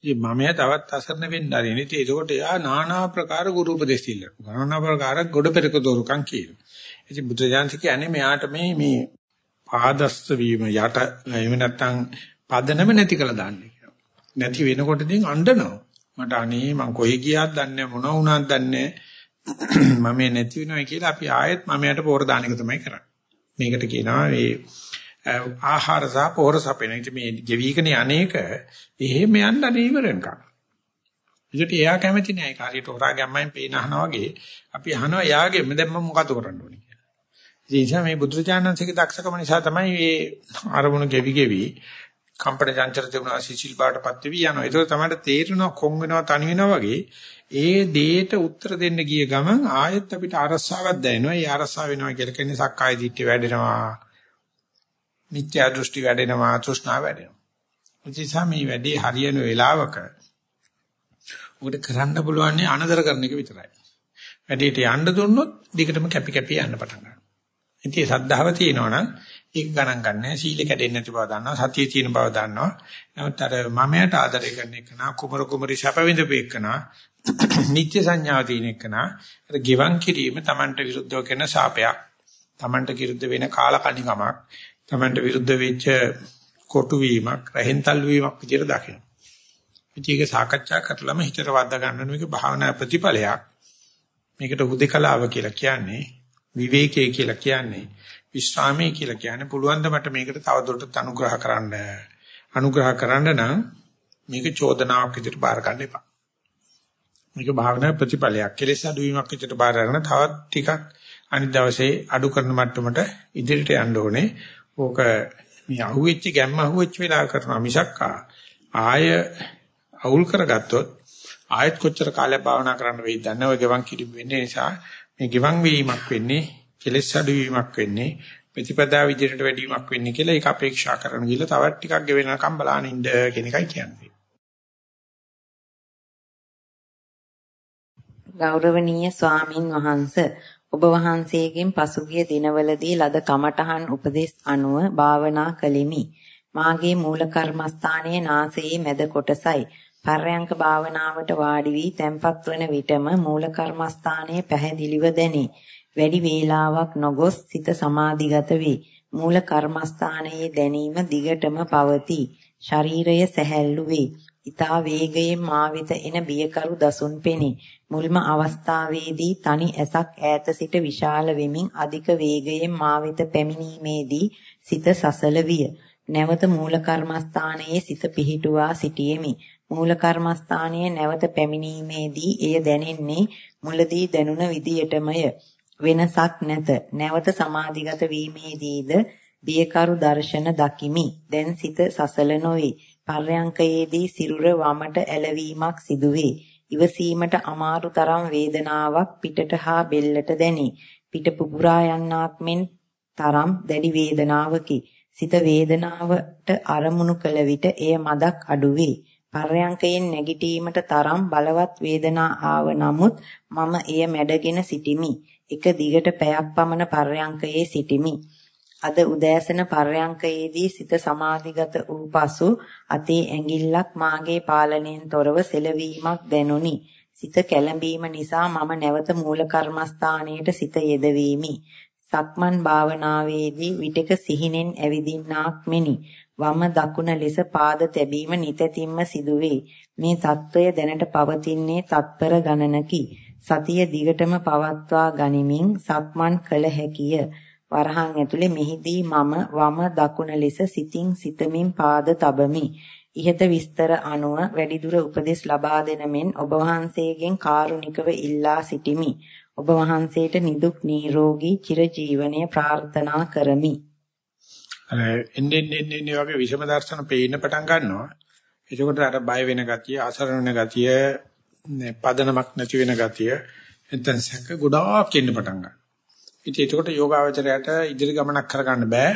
මේ මමයා තවත් අසරණ වෙන්න ආරිනේ. ඉතින් ඒකට යා নানা ප්‍රකාර ගුරු උපදෙස් ඉල්ලනවා. নানা ප්‍රකාර ගොඩ පෙරක දෝරුකම් කියනවා. ඉතින් බුදුජානක කියන්නේ මෙයාට මේ මේ පාදස්ස වීම යට එහෙම නැත්නම් පදනම නැති කළ දාන්නේ කියලා. නැති වෙනකොට ඉතින් අඬනවා. මට අනේ මං කොහෙ ගියාද දන්නේ මොන වුණාද දන්නේ මම නැති වෙනවා කියලා අපි ආයෙත් මමයට පෝර දාන එක තමයි කරන්නේ. මේකට කියනවා මේ ආහාර සහ පෝර සපෙන. ඉතින් මේ ජීවිකනේ අනේක එහෙම යන්න අනීවරණකම්. ඒකට එයා කැමති නෑ. ඒක හරියට හොරා ගැම්මෙන් පේන අහනවා වගේ අපි අහනවා එයාගෙම දැන් මම මොකද කරන්න ඕනේ කියලා. ඒ නිසා මේ බුදුරජාණන්සේගේ දක්ෂකම නිසා තමයි මේ අරමුණු ගෙවි ගෙවි කම්පන චංචල තිබුණා සිසිල් බාටපත් වෙවි යනවා. ඒක තමයි තේරෙනවා කොන් වෙනවා තනි වෙනවා වගේ ඒ දේට උත්තර දෙන්න ගිය ගමන් ආයෙත් අපිට අරස්සාවක් දැනෙනවා. ඒ අරස්සාව වෙනවා කියලා කියන්නේ සක්කාය දිට්ඨිය වැඩෙනවා. මිත්‍යා දෘෂ්ටි වැඩෙනවා, තෘෂ්ණාව වැඩෙනවා. ඉතින් මේ වැඩේ හරියන වෙලාවක උකට කරන්න පුළුවන් අනදර කරන එක විතරයි. වැඩේට යන්න දුන්නොත් දිගටම කැපි කැපි යන්න පටන් ගන්නවා. ඉතින් සද්ධාව තියෙනවනම් ඒක ගණන් ගන්නෑ සීල කැඩෙන්නේ නැති බව දන්නවා. සතිය තියෙන බව දන්නවා. නමුත් අර මමයට ආදරය කරන එක නා කුමර කුමරි ශපවිඳපු එක නා නිත්‍ය සංඥාව තියෙන එක නා අර ගිවන් කිරීම Tamanට විරුද්ධව කරන ශාපයක් Tamanට විරුද්ධ වෙන කාලකණිකමක්. Tamanට විරුද්ධ වෙච්ච කොටු වීමක් රහෙන්තල් වීමක් විදිහට දකිනවා. ඉතින් ඒක සාකච්ඡා කරලම හිතට වද්දා ගන්න මේක භාවනා ප්‍රතිඵලයක්. මේකට හුදේකලාව කියලා කියන්නේ විවේකයේ කියලා කියන්නේ විශ්‍රාමයේ කියලා කියන්නේ පුළුවන් ද මට මේකට තවදුරටත් අනුග්‍රහ කරන්න අනුග්‍රහ කරන්න නම් මේක චෝදනාවක් විදිහට බාර ගන්න එපා. මේක භාවනා ප්‍රතිඵලයක්. කෙලෙස් අඩු වීමක් විදිහට බාර ගන්න තවත් ටිකක් අනිත් දවසේ අඩු කරන මට්ටමට ඉදිරියට යන්න ඕනේ. ඕක මේ අහුවෙච්ච ගැම්ම අහුවෙච්ච වෙලා කරනවා මිසක් ආය අවුල් කරගත්තොත් ආයෙත් කොච්චර කාලයක් භාවනා කරන්න වෙයිද දන්නේ ඔය ගවන් කිරි වෙන්නේ නිසා මේ ගිවන් වීමක් වෙන්නේ කෙලෙස් අඩු වීමක් වෙන්නේ ප්‍රතිපදා විදිහට වැඩිවීමක් වෙන්නේ කියලා ඒක අපේක්ෂා කරන ගිහලා තවත් ටිකක් ගෙවෙනකම් බලන්න ඉන්න කියන එකයි කියන්නේ. ගෞරවනීය ස්වාමින් වහන්සේ ඔබ වහන්සේගෙන් පසුගිය දිනවලදී ලද කමඨහන් උපදෙස් අනුව භාවනා කළෙමි. මාගේ මූල කර්මස්ථානයේ නාසයේ මැද කොටසයි පර්යංක භාවනාවට වාඩි වී තැම්පත් වන විටම මූල කර්මස්ථානයේ පැහැදිලිව දැනේ. වැඩි වේලාවක් නොගොස් සිත සමාධිගත වේ. මූල කර්මස්ථානයේ දැනීම දිගටම පවතී. ශරීරය සැහැල්ලු වේ. ඊතා වේගයෙන් මා වෙත එන බියකරු දසුන් පෙනේ. මුල්ම අවස්ථාවේදී තනි ඇසක් ඈත සිට විශාල වෙමින් අධික වේගයෙන් මා වෙත පැමිණීමේදී සිත සසල විය. නැවත මූල කර්මස්ථානයේ සිත පිහිටුවා සිටියෙමි. මූල කර්මස්ථානයේ නැවත පැමිණීමේදී එය දැනෙන්නේ මුලදී දැනුණ විදියටමය. වෙනසක් නැත. නැවත සමාධිගත වීමේදීද බියකරු දර්ශන දකිමි. දැන් සිත සසල නොවේ. පර්යංකයේදී සිරුර වමට ඇලවීමක් සිදුවේ. ඉවසීමට අමාරු තරම් වේදනාවක් පිටට හා බෙල්ලට දැනේ. පිට පුපුරා යන්නාක් මෙන් තරම් දැඩි වේදනාවකි. සිත වේදනාවට අරමුණු කළ විට එය මදක් අඩුවේ. පර්යංකයෙන් නැගිටීමට තරම් බලවත් වේදනා ආව නමුත් මම එය මැඩගෙන සිටිමි. එක දිගට පැයක් පමණ පර්යංකයේ සිටිමි. අද උදෑසන පර්යංකයේදී සිත සමාධිගත වූ පසු අතේ ඇඟිල්ලක් මාගේ පාලනයෙන් තොරව සෙලවීමක් දැනුනි. සිත කැළඹීම නිසා මම නැවත මූල කර්මස්ථානයට සිත යෙදවීමි. සක්මන් භාවනාවේදී විටක සිහිනෙන් ඇවිදින්නාක් මෙනි. වම දකුණ ලෙස පාද තැබීම නිතැතිම්ම සිදුවේ. මේ తত্ত্বය දැනට පවතින්නේ තත්පර ගණනකි. සතිය දිගටම පවත්වා ගනිමින් සක්මන් කළ හැකිය. වරහන් ඇතුලේ මෙහිදී මම වම දකුණ ලෙස සිතින් සිතමින් පාද තබමි. ইহත විස්තර අනුව වැඩිදුර උපදෙස් ලබා දෙන මෙන් ඔබ වහන්සේගෙන් කාරුණිකව ඉල්ලා සිටිමි. ඔබ වහන්සේට නිදුක් නිරෝගී චිරජීවනය ප්‍රාර්ථනා කරමි. අර එන්නේ එන්නේ වගේ විෂම දර්ශන පේන්න පටන් ගන්නවා. එතකොට අර බය වෙන ගතිය, අසරණ වෙන ගතිය, පදනමක් නැති වෙන ගතිය, එතෙන් සැක ගොඩාක් එන්න පටන් ගන්නවා. ඉතින් එතකොට යෝගාවචරයට ඉදිරි ගමනක් කරගන්න බෑ.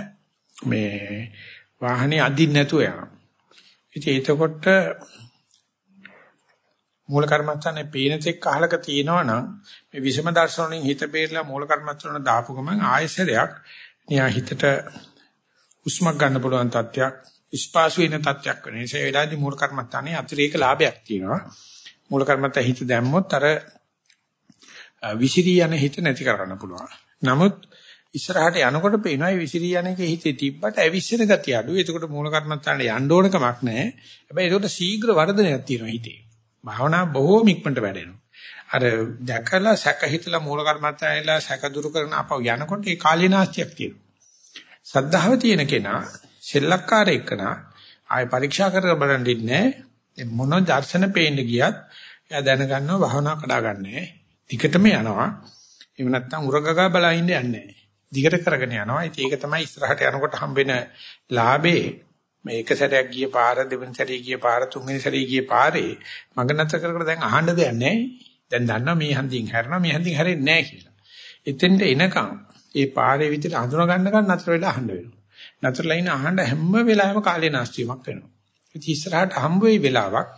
මේ වාහනේ අදින්න නැතුව යනවා. ඉතින් එතකොට මූල කර්මස්ථානේ පේන තෙක් අහලක තියෙනවා නම් මේ විෂම දර්ශන වලින් හිත බේරලා මූල කර්මස්ථාන දාපු ගමන් ආයසරයක් නියා හිතට උස්මක් ගන්න පුළුවන් තත්යක් ස්පාසු වෙන තත්යක් වෙන නිසා ඒ වෙලාවේදී මූල කර්මස්ථානේ අතිරේක ලාභයක් තියෙනවා මූල කර්මස්ථ හිත දැම්මොත් අර විසිරී යන හිත නැති කරගන්න පුළුවන් නමුත් ඉස්සරහට යනකොට පේනවා මේ විසිරී යන එකේ හිතේ තිබ්බට ඇවිස්සෙන ගතිය අඩුයි. එතකොට මූල කර්මත්තානේ යන්න ඕන කමක් නැහැ. හැබැයි ඒකට ශීඝ්‍ර වර්ධනයක් තියෙනවා හිතේ. භාවනා බොහෝම ඉක්මනට වැඩෙනවා. අර දැකලා සැක හිතලා මූල කර්මත්තායලා සැක දුරු කරන අපව යනකොට ඒ කාලීනාස්තියක් තියෙනවා. සද්ධාව තියෙන කෙනා සෙල්ලක්කාර එක්කනා ආය පරීක්ෂා කරලා බලන් ඉන්නේ මොන දර්ශන පේන්න ගියත් එයා දැනගන්නවා භාවනා කඩා ගන්නෑ. ටිකටම යනවා. එහෙම නැත්නම් උරගගා බලා ඉන්න යන්නේ නැහැ. දිගට කරගෙන යනවා. ඉතින් ඒක තමයි ඉස්සරහට යනකොට හම්බෙන ලාභේ. මේ එක සැරයක් ගිය පාර දෙවෙනි සැරේ ගිය පාර තුන්වෙනි සැරේ ගිය පාරේ මඟ නැතර කර කර දැන් අහන්න දෙයක් නැහැ. දැන් දන්නවා මේ හන්දියෙන් හැරෙනවා මේ හන්දියෙන් හැරෙන්නේ නැහැ කියලා. එතෙන්ට එනකම් ඒ පාරේ විදිහට අඳුන ගන්නකම් නතර වෙලා අහන්න වෙනවා. නතරලා ඉන්න අහන්න හැම වෙලාවෙම කාලේ නාස්තියක් වෙනවා. ඉතින් ඉස්සරහට හම්බ වෙයි වෙලාවක්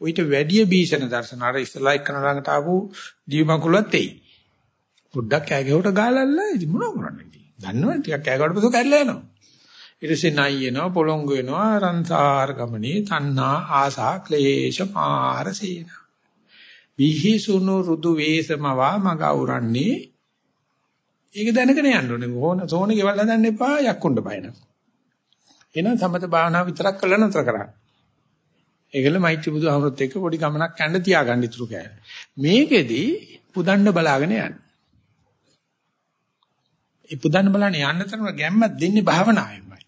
ඔయిత වැඩි බීසන දර්ශන අර ඉස්සලා එක්කන ළඟට ආපු දීමකුලත් එයි. පොඩ්ඩක් කෑ ගැහුවට ගාලල්ලා ඉතින් මොනව කරන්නේ ඉතින්. දන්නවනේ ටිකක් කෑ ගැහුවට පස්සේ කැඩලා යනවා. ඊට පස්සේ නයි එනවා පොළොංගු වෙනවා රන්සාර ගමනේ තණ්හා ආසා ක්ලේශ මාරසීන. විහිසුණු රුදු වේසමවා මග අවරන්නේ ඒක දැනගෙන යන්න ඕනේ. ඕන සෝනේ ගෙවල් හදන්න එපා යක්කුණ්ඩ බයන. එහෙනම් සමත භාවනාව විතරක් කළා නතර කරා. ඒකල මෛත්‍රී බුදුහමරත් එක්ක පොඩි ගමනක් යන්න තියාගන්න ඉතුරු කෑ. මේකෙදි පුදන්න බලාගෙන යන්න. ඉපදන්න බලන්න යන්න තරම ගැම්මක් දෙන්නේ භාවනාවෙන්මයි.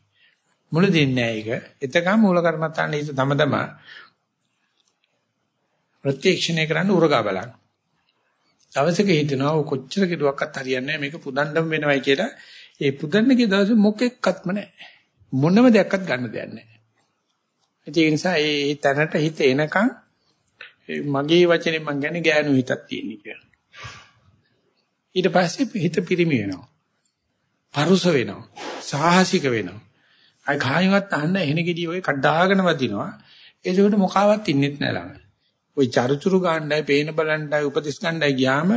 මුල දෙන්නේ නැහැ ඒක. එතකම මූල කර්මත්තාන හිත තම තම ප්‍රත්‍යක්ෂණය කරන්න උරගා බලන්න. දවසක හිතනවා කොච්චර කෙරුවක්වත් හරියන්නේ නැහැ මේක පුදන්නම වෙනවයි කියලා. ඒ පුදන්නගේ දවසේ මොකෙක්වත්ම නැහැ. මොනම දෙයක්වත් ගන්න දෙයක් නැහැ. ඒ නිසා ඒ තැනට හිත එනකන් මගේ වචනේ මං කියන්නේ ගෑනු හිතක් තියෙන කියලා. ඊට පස්සේ හිත පිරිමි වෙනවා. පරුස වෙනවා. සාහසික වෙනවා. අය කායිමත් අහන්න එහෙන ගෙඩිය ඔය කඩාගෙන වදිනවා. ඒකට මොකාවත් ඉන්නෙත් නෑ ළඟ. ওই චරුචුරු ගාණ්ඩයි, පේන බලණ්ඩයි, උපදෙස් ගාණ්ඩයි ගියාම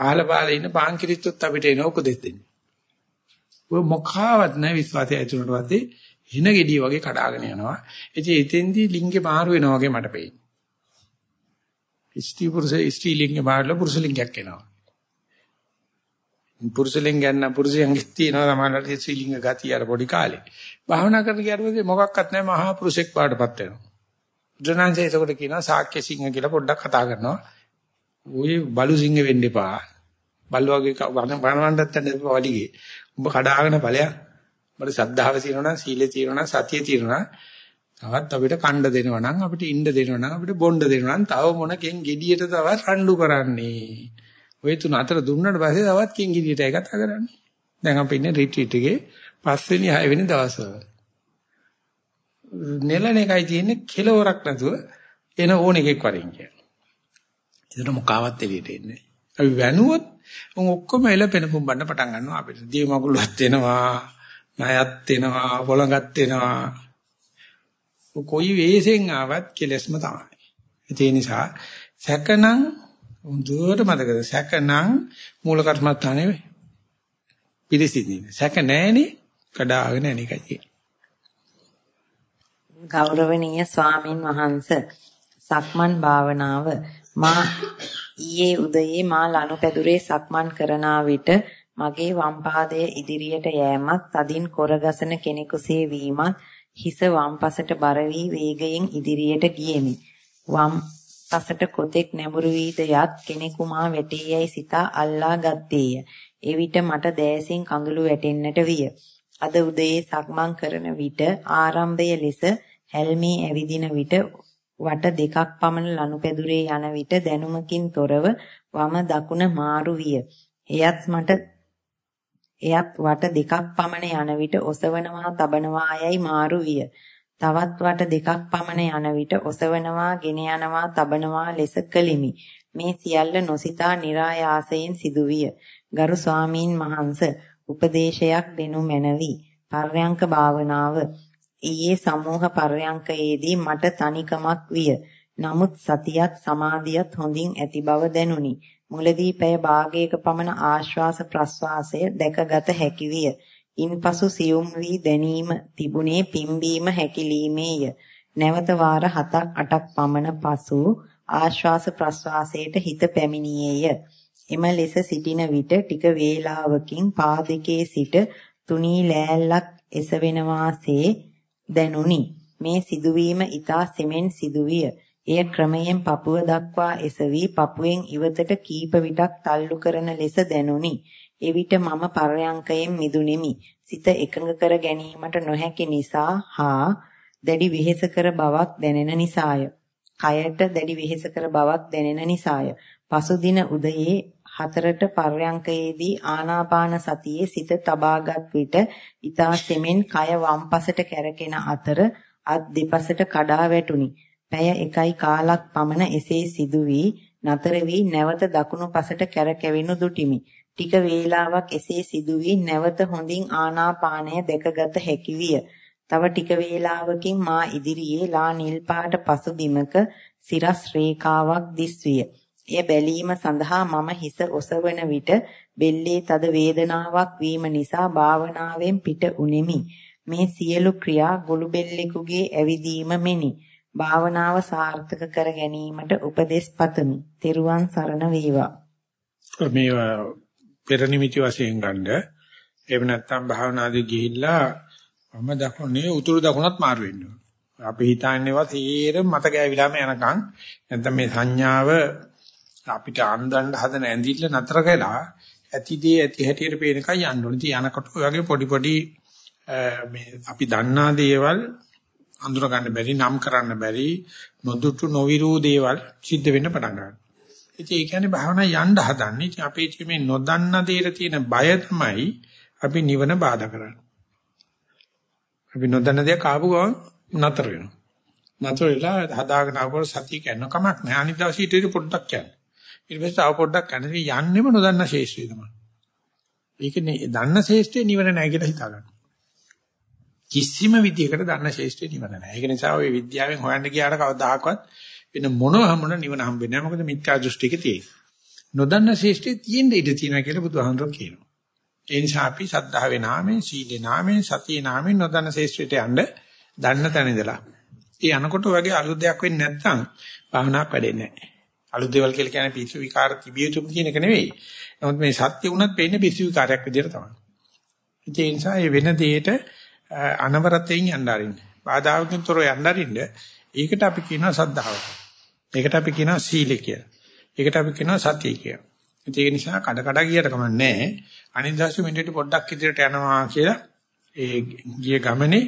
ආහල බාල ඉන්න පාන් කිරිස්සොත් අපිට එන උපදෙස් දෙන්නේ. ඔය මොකාවත් නෑ විශ්වාසය ඇතුළට වත්තේ හින ගෙඩිය වගේ කඩාගෙන යනවා. ඉතින් එතෙන්දී ලිංගේ මාරු වෙනවා වගේ මට පේන්නේ. ස්ත්‍රී පුරුෂ ස්ත්‍රී ලිංගේ මාරුලා පුරුෂ ලිංගයක් එනවා. පුරුෂලෙන් ගන්න පුරුෂයන්ගේ තියෙනවා සමහරවිට ශ්‍රීලිංග ගතිය අර පොඩි කාලේ. භාවනා කරන ගියරපස්සේ මොකක්වත් නැහැ මහා පුරුෂෙක් පාඩපත් වෙනවා. බුදුනාංශය ඒකට කියනවා සාක්‍ය සිංහ කියලා පොඩ්ඩක් කතා කරනවා. ওই බලු සිංහ වෙන්න එපා. බල්ල වගේ වනවන්නත් යන්න එපා වලිගේ. උඹ කඩාගෙන ඵලයක්. මට සද්ධාව තියෙනවා නම් සීලේ තියෙනවා නම් සතිය තියෙනවා තවත් අපිට කණ්ඩ දෙනවා නම් අපිට ඉන්න දෙනවා නම් අපිට බොණ්ඩ දෙනවා නම් තව මොනකින් gediයට තවත් රණ්ඩු කරන්නේ. ওই තුන අතර දුන්නාට පස්සේ තවත් කිංගිරියටයි කතා කරන්නේ. දැන් අපි ඉන්නේ රිට්‍රීට් එකේ පස්වෙනි හයවෙනි දවසවල. නෙලන එකයි තියෙන්නේ කෙලවරක් නැතුව එන ඕන එකෙක් වරින් කියන්නේ. ඒකට මොකාවත් එළියට එන්නේ. අපි වැනුවොත් උන් ඔක්කොම එලපෙන පුම්බන්න පටන් ගන්නවා අපිට. දිය මගුලක් එනවා, ණයත් එනවා, පොළඟත් එනවා. කොයි වෙහෙසෙන් ආවත් කෙලස්ම තමයි. ඒ නිසා සැකනම් හොඳට මතකද සැකනම් මූල කර්මස්ථානේ පිළිසින්නේ. සැක නැහෙනේ කඩාගෙන යන එකයි තියෙන්නේ. ගෞරවනීය ස්වාමින් වහන්සේ සක්මන් භාවනාව මා ඊයේ උදයේ මා ලනුපැදුරේ සක්මන් කරනා විට මගේ වම් පාදය ඉදිරියට යෑමත්, තදින් කොරගසන කෙනෙකුසේ වීමත්, හිස වම් පසට බර වී වේගයෙන් ඉදිරියට ගියෙමි. වම් පසට කොතෙක් නැඹුරු වීද යත් කෙනෙකු මා වැටේයයි සිතා අල්ලා ගත්තේය. එවිට මට දෑසින් කඳුළු වැටෙන්නට විය. අද උදේ සක්මන් කරන විට ආරම්භය ලෙස හැල්මී ඇවිදින විට වට දෙකක් පමණ ලනුපැදුරේ යන විට දැනුමකින් තොරව වම දකුණ මාරු විය. එයත් මට එයත් වට දෙකක් පමණ යන විට ඔසවනවා තබනවා යයි මාරු විය. තවත් වට දෙකක් පමණ යන විට ඔසවනවා ගෙන යනවා තබනවා ලෙස කලිමි. මේ සියල්ල නොසිතා નિરાයාසයෙන් සිදුවිය. ගරු ස්වාමීන් වහන්ස උපදේශයක් දෙනු මැනවි. පර්යංක භාවනාව ඊයේ සමූහ පර්යංකයේදී මට තනිකමක් විය. නමුත් සතියත් සමාධියත් හොඳින් ඇති බව දැනුනි. මුලදී පැය භාගයක පමණ ආශ්වාස ප්‍රශ්වාසය දැකගත හැකි විය. ඉන්පසු සියුම් වී දැනීම තිබුණේ පිම්බීම හැකිලීමේය. නැවත වාර 7ක් 8ක් පමණ පසු ආශ්වාස ප්‍රශ්වාසයට හිත පැමිණියේය. එම ලෙස සිටින විට ටික වේලාවකින් පාදකේ සිට තුනී ලෑල්ලක් එසවෙනවාසේ දැනුනි. මේ සිදුවීම ඊතා සෙමෙන් සිදුවිය. එය ක්‍රමයෙන් පපුව දක්වා එසවි පපුවෙන් ඉවතට කීප විටක් තල්ලු කරන ලෙස දැනුනි. එවිට මම පරයන්කයෙන් මිදුනිමි. සිත එකඟ කර ගැනීමට නොහැකි නිසා හා දැඩි වෙහෙස කර බවක් දැනෙන නිසාය. කයට දැඩි වෙහෙස කර බවක් දැනෙන නිසාය. පසුදින උදයේ හතරට පර්යංකයේදී ආනාපාන සතියේ සිත තබාගත් විට ඊතා සෙමෙන් කය වම්පසට කැරකෙන අතර අත් දෙපසට කඩා වැටුනි. පැය එකයි කාලක් පමණ එසේ සිදු වී නතර වී නැවත දකුණු පසට කැරකෙවිනු දුටිමි. ටික වේලාවක් එසේ සිදු වී නැවත හොඳින් ආනාපානය දැකගත හැකි විය. තව ටික වේලාවකින් මා ඉදිරියේ ලා නිල් පාට පසුබිමක සිරස් රේඛාවක් දිස්විය. එය බැලීම සඳහා මම හිස ඔසවන විට බෙල්ලේ තද වේදනාවක් වීම නිසා භාවනාවෙන් පිට උනේමි. මේ සියලු ක්‍රියා ගොළු බෙල්ලෙකුගේ ඇවිදීම මෙනි. භාවනාව සාර්ථක කර ගැනීමට උපදෙස් පතමි. තෙරුවන් සරණ වේවා. මේ පෙර නිමිති වශයෙන් ගන්න. එහෙම නැත්නම් භාවනාදී ගිහිල්ලා වම දකුණේ උතුරු දකුණත් මාරු වෙන්න ඕන. අපි හිතන්නේවත් හේරම මත ගෑවිලාම යනකම් නැත්නම් මේ සංඥාව අපිට අන්දන්න හදන ඇඳිල්ල නතර කළා ඇතිදී ඇති හැටියට පේනකයි යන්න ඕනේ. ඉතින් යනකොට ඔය වගේ පොඩි පොඩි මේ අපි දන්නා දේවල් අඳුර ගන්න බැරි නම් කරන්න බැරි නොදුටු නොවිරු දේවල් සිද්ධ වෙන්න පටන් ගන්නවා. ඉතින් ඒ කියන්නේ භාවනා යන්න හදන්නේ. ඉතින් අපේ මේ නොදන්න දේට තියෙන බය තමයි අපි නිවන බාධා කරන්නේ. අපි නොදන්න දේ කාපු ගමන් නතර වෙනවා. නතර වෙලා හදාගෙන ආවොත් සතිය කන්න කමක් නැහැ. අනිත් දවසේ ඊට පොඩ්ඩක් යන්න. ඊට පස්සේ තව පොඩ්ඩක් යන්න. යන්නෙම නොදන්න ශේෂ්ත්‍රය තමයි. ඒකනේ දන්න ශේෂ්ත්‍රේ නිවන නැහැ කියලා හිතා ගන්න. කිසිම විදියකට දන්න ශේෂ්ත්‍රේ නිවන නැහැ. ඒක නිසා ඔය විද්‍යාවෙන් හොයන්න ගියාට කවදාහක්වත් වෙන මොනවා හමුන නිවන හම්බෙන්නේ නැහැ. මොකද මිත්‍යා දෘෂ්ටික තියෙන්නේ. නොදන්න ශේෂ්ත්‍රේ තියෙන්න ඉඩ තියෙනවා කියලා බුදුහාමුදුරුවෝ කියනවා. ඒ නිසා අපි සද්ධාවේ නාමයෙන්, සීලේ නාමයෙන්, සතියේ නාමයෙන් නොදන්න ශේෂ්ත්‍රයට යන්න දන්න තැන ඉඳලා. ඒ අනකොට වගේ අලුත් දෙයක් වෙන්නේ නැත්නම් භාවනාවක් වැඩෙන්නේ නැහැ. අලුත් දේවල් කියලා කියන්නේ පිස්සු විකාර තිබිය යුතු කියන එක නෙවෙයි. නමුත් මේ සත්‍ය වුණත් වෙන්නේ පිස්සු විකාරයක් විදිහට තමයි. ඒ නිසා මේ වෙන දෙයට අනවරතෙන් යන්න අරින්න. බාධාවකින් තොරව යන්න අරින්න. ඒකට අපි කියනවා සද්ධාව. ඒකට අපි කියනවා සීලය කියලා. ඒකට අපි කියනවා සතිය කියලා. ඒක නිසා කඩ කඩ ගියට කමක් නැහැ. අනිත් දවසේ මෙන්නට පොඩ්ඩක් ඉදිරියට යනවා කියලා ඒ ගිය ගමනේ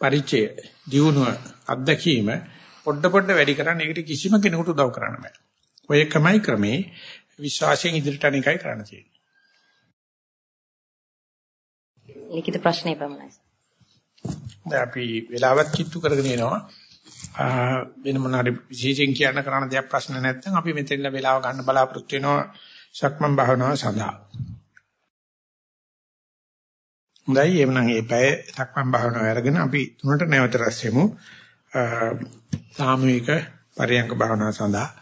පරිචය, දියුණුව, අත්දැකීම පොඩ පොඩ වැඩි කරන්න ඒකට කිසිම කෙනෙකුට උදව් කරන්න බෑ. ඔය එකමයි ක්‍රමේ විශ්වාසයෙන් ඉදිරියට යන එකයි කරන්න තියෙන්නේ. ලිඛිත ප්‍රශ්නේ පමණයි. දැන් අපි වෙලාවත් කිට්ටු කරගෙන එනවා. වෙන මොනාරි විශේෂයෙන් කියන්න කරන්න දෙයක් ප්‍රශ්න නැත්නම් අපි මෙතෙන්ලා වෙලාව ගන්න බලාපොරොත්තු වෙනවා සක්මන් භාවනාව සඳහා. හොඳයි එවනම් මේ පැය සක්මන් භාවනාව අරගෙන අපි තුනට නැවත රැස් වෙමු. සාමූහික පරියංග භාවනාව සඳහා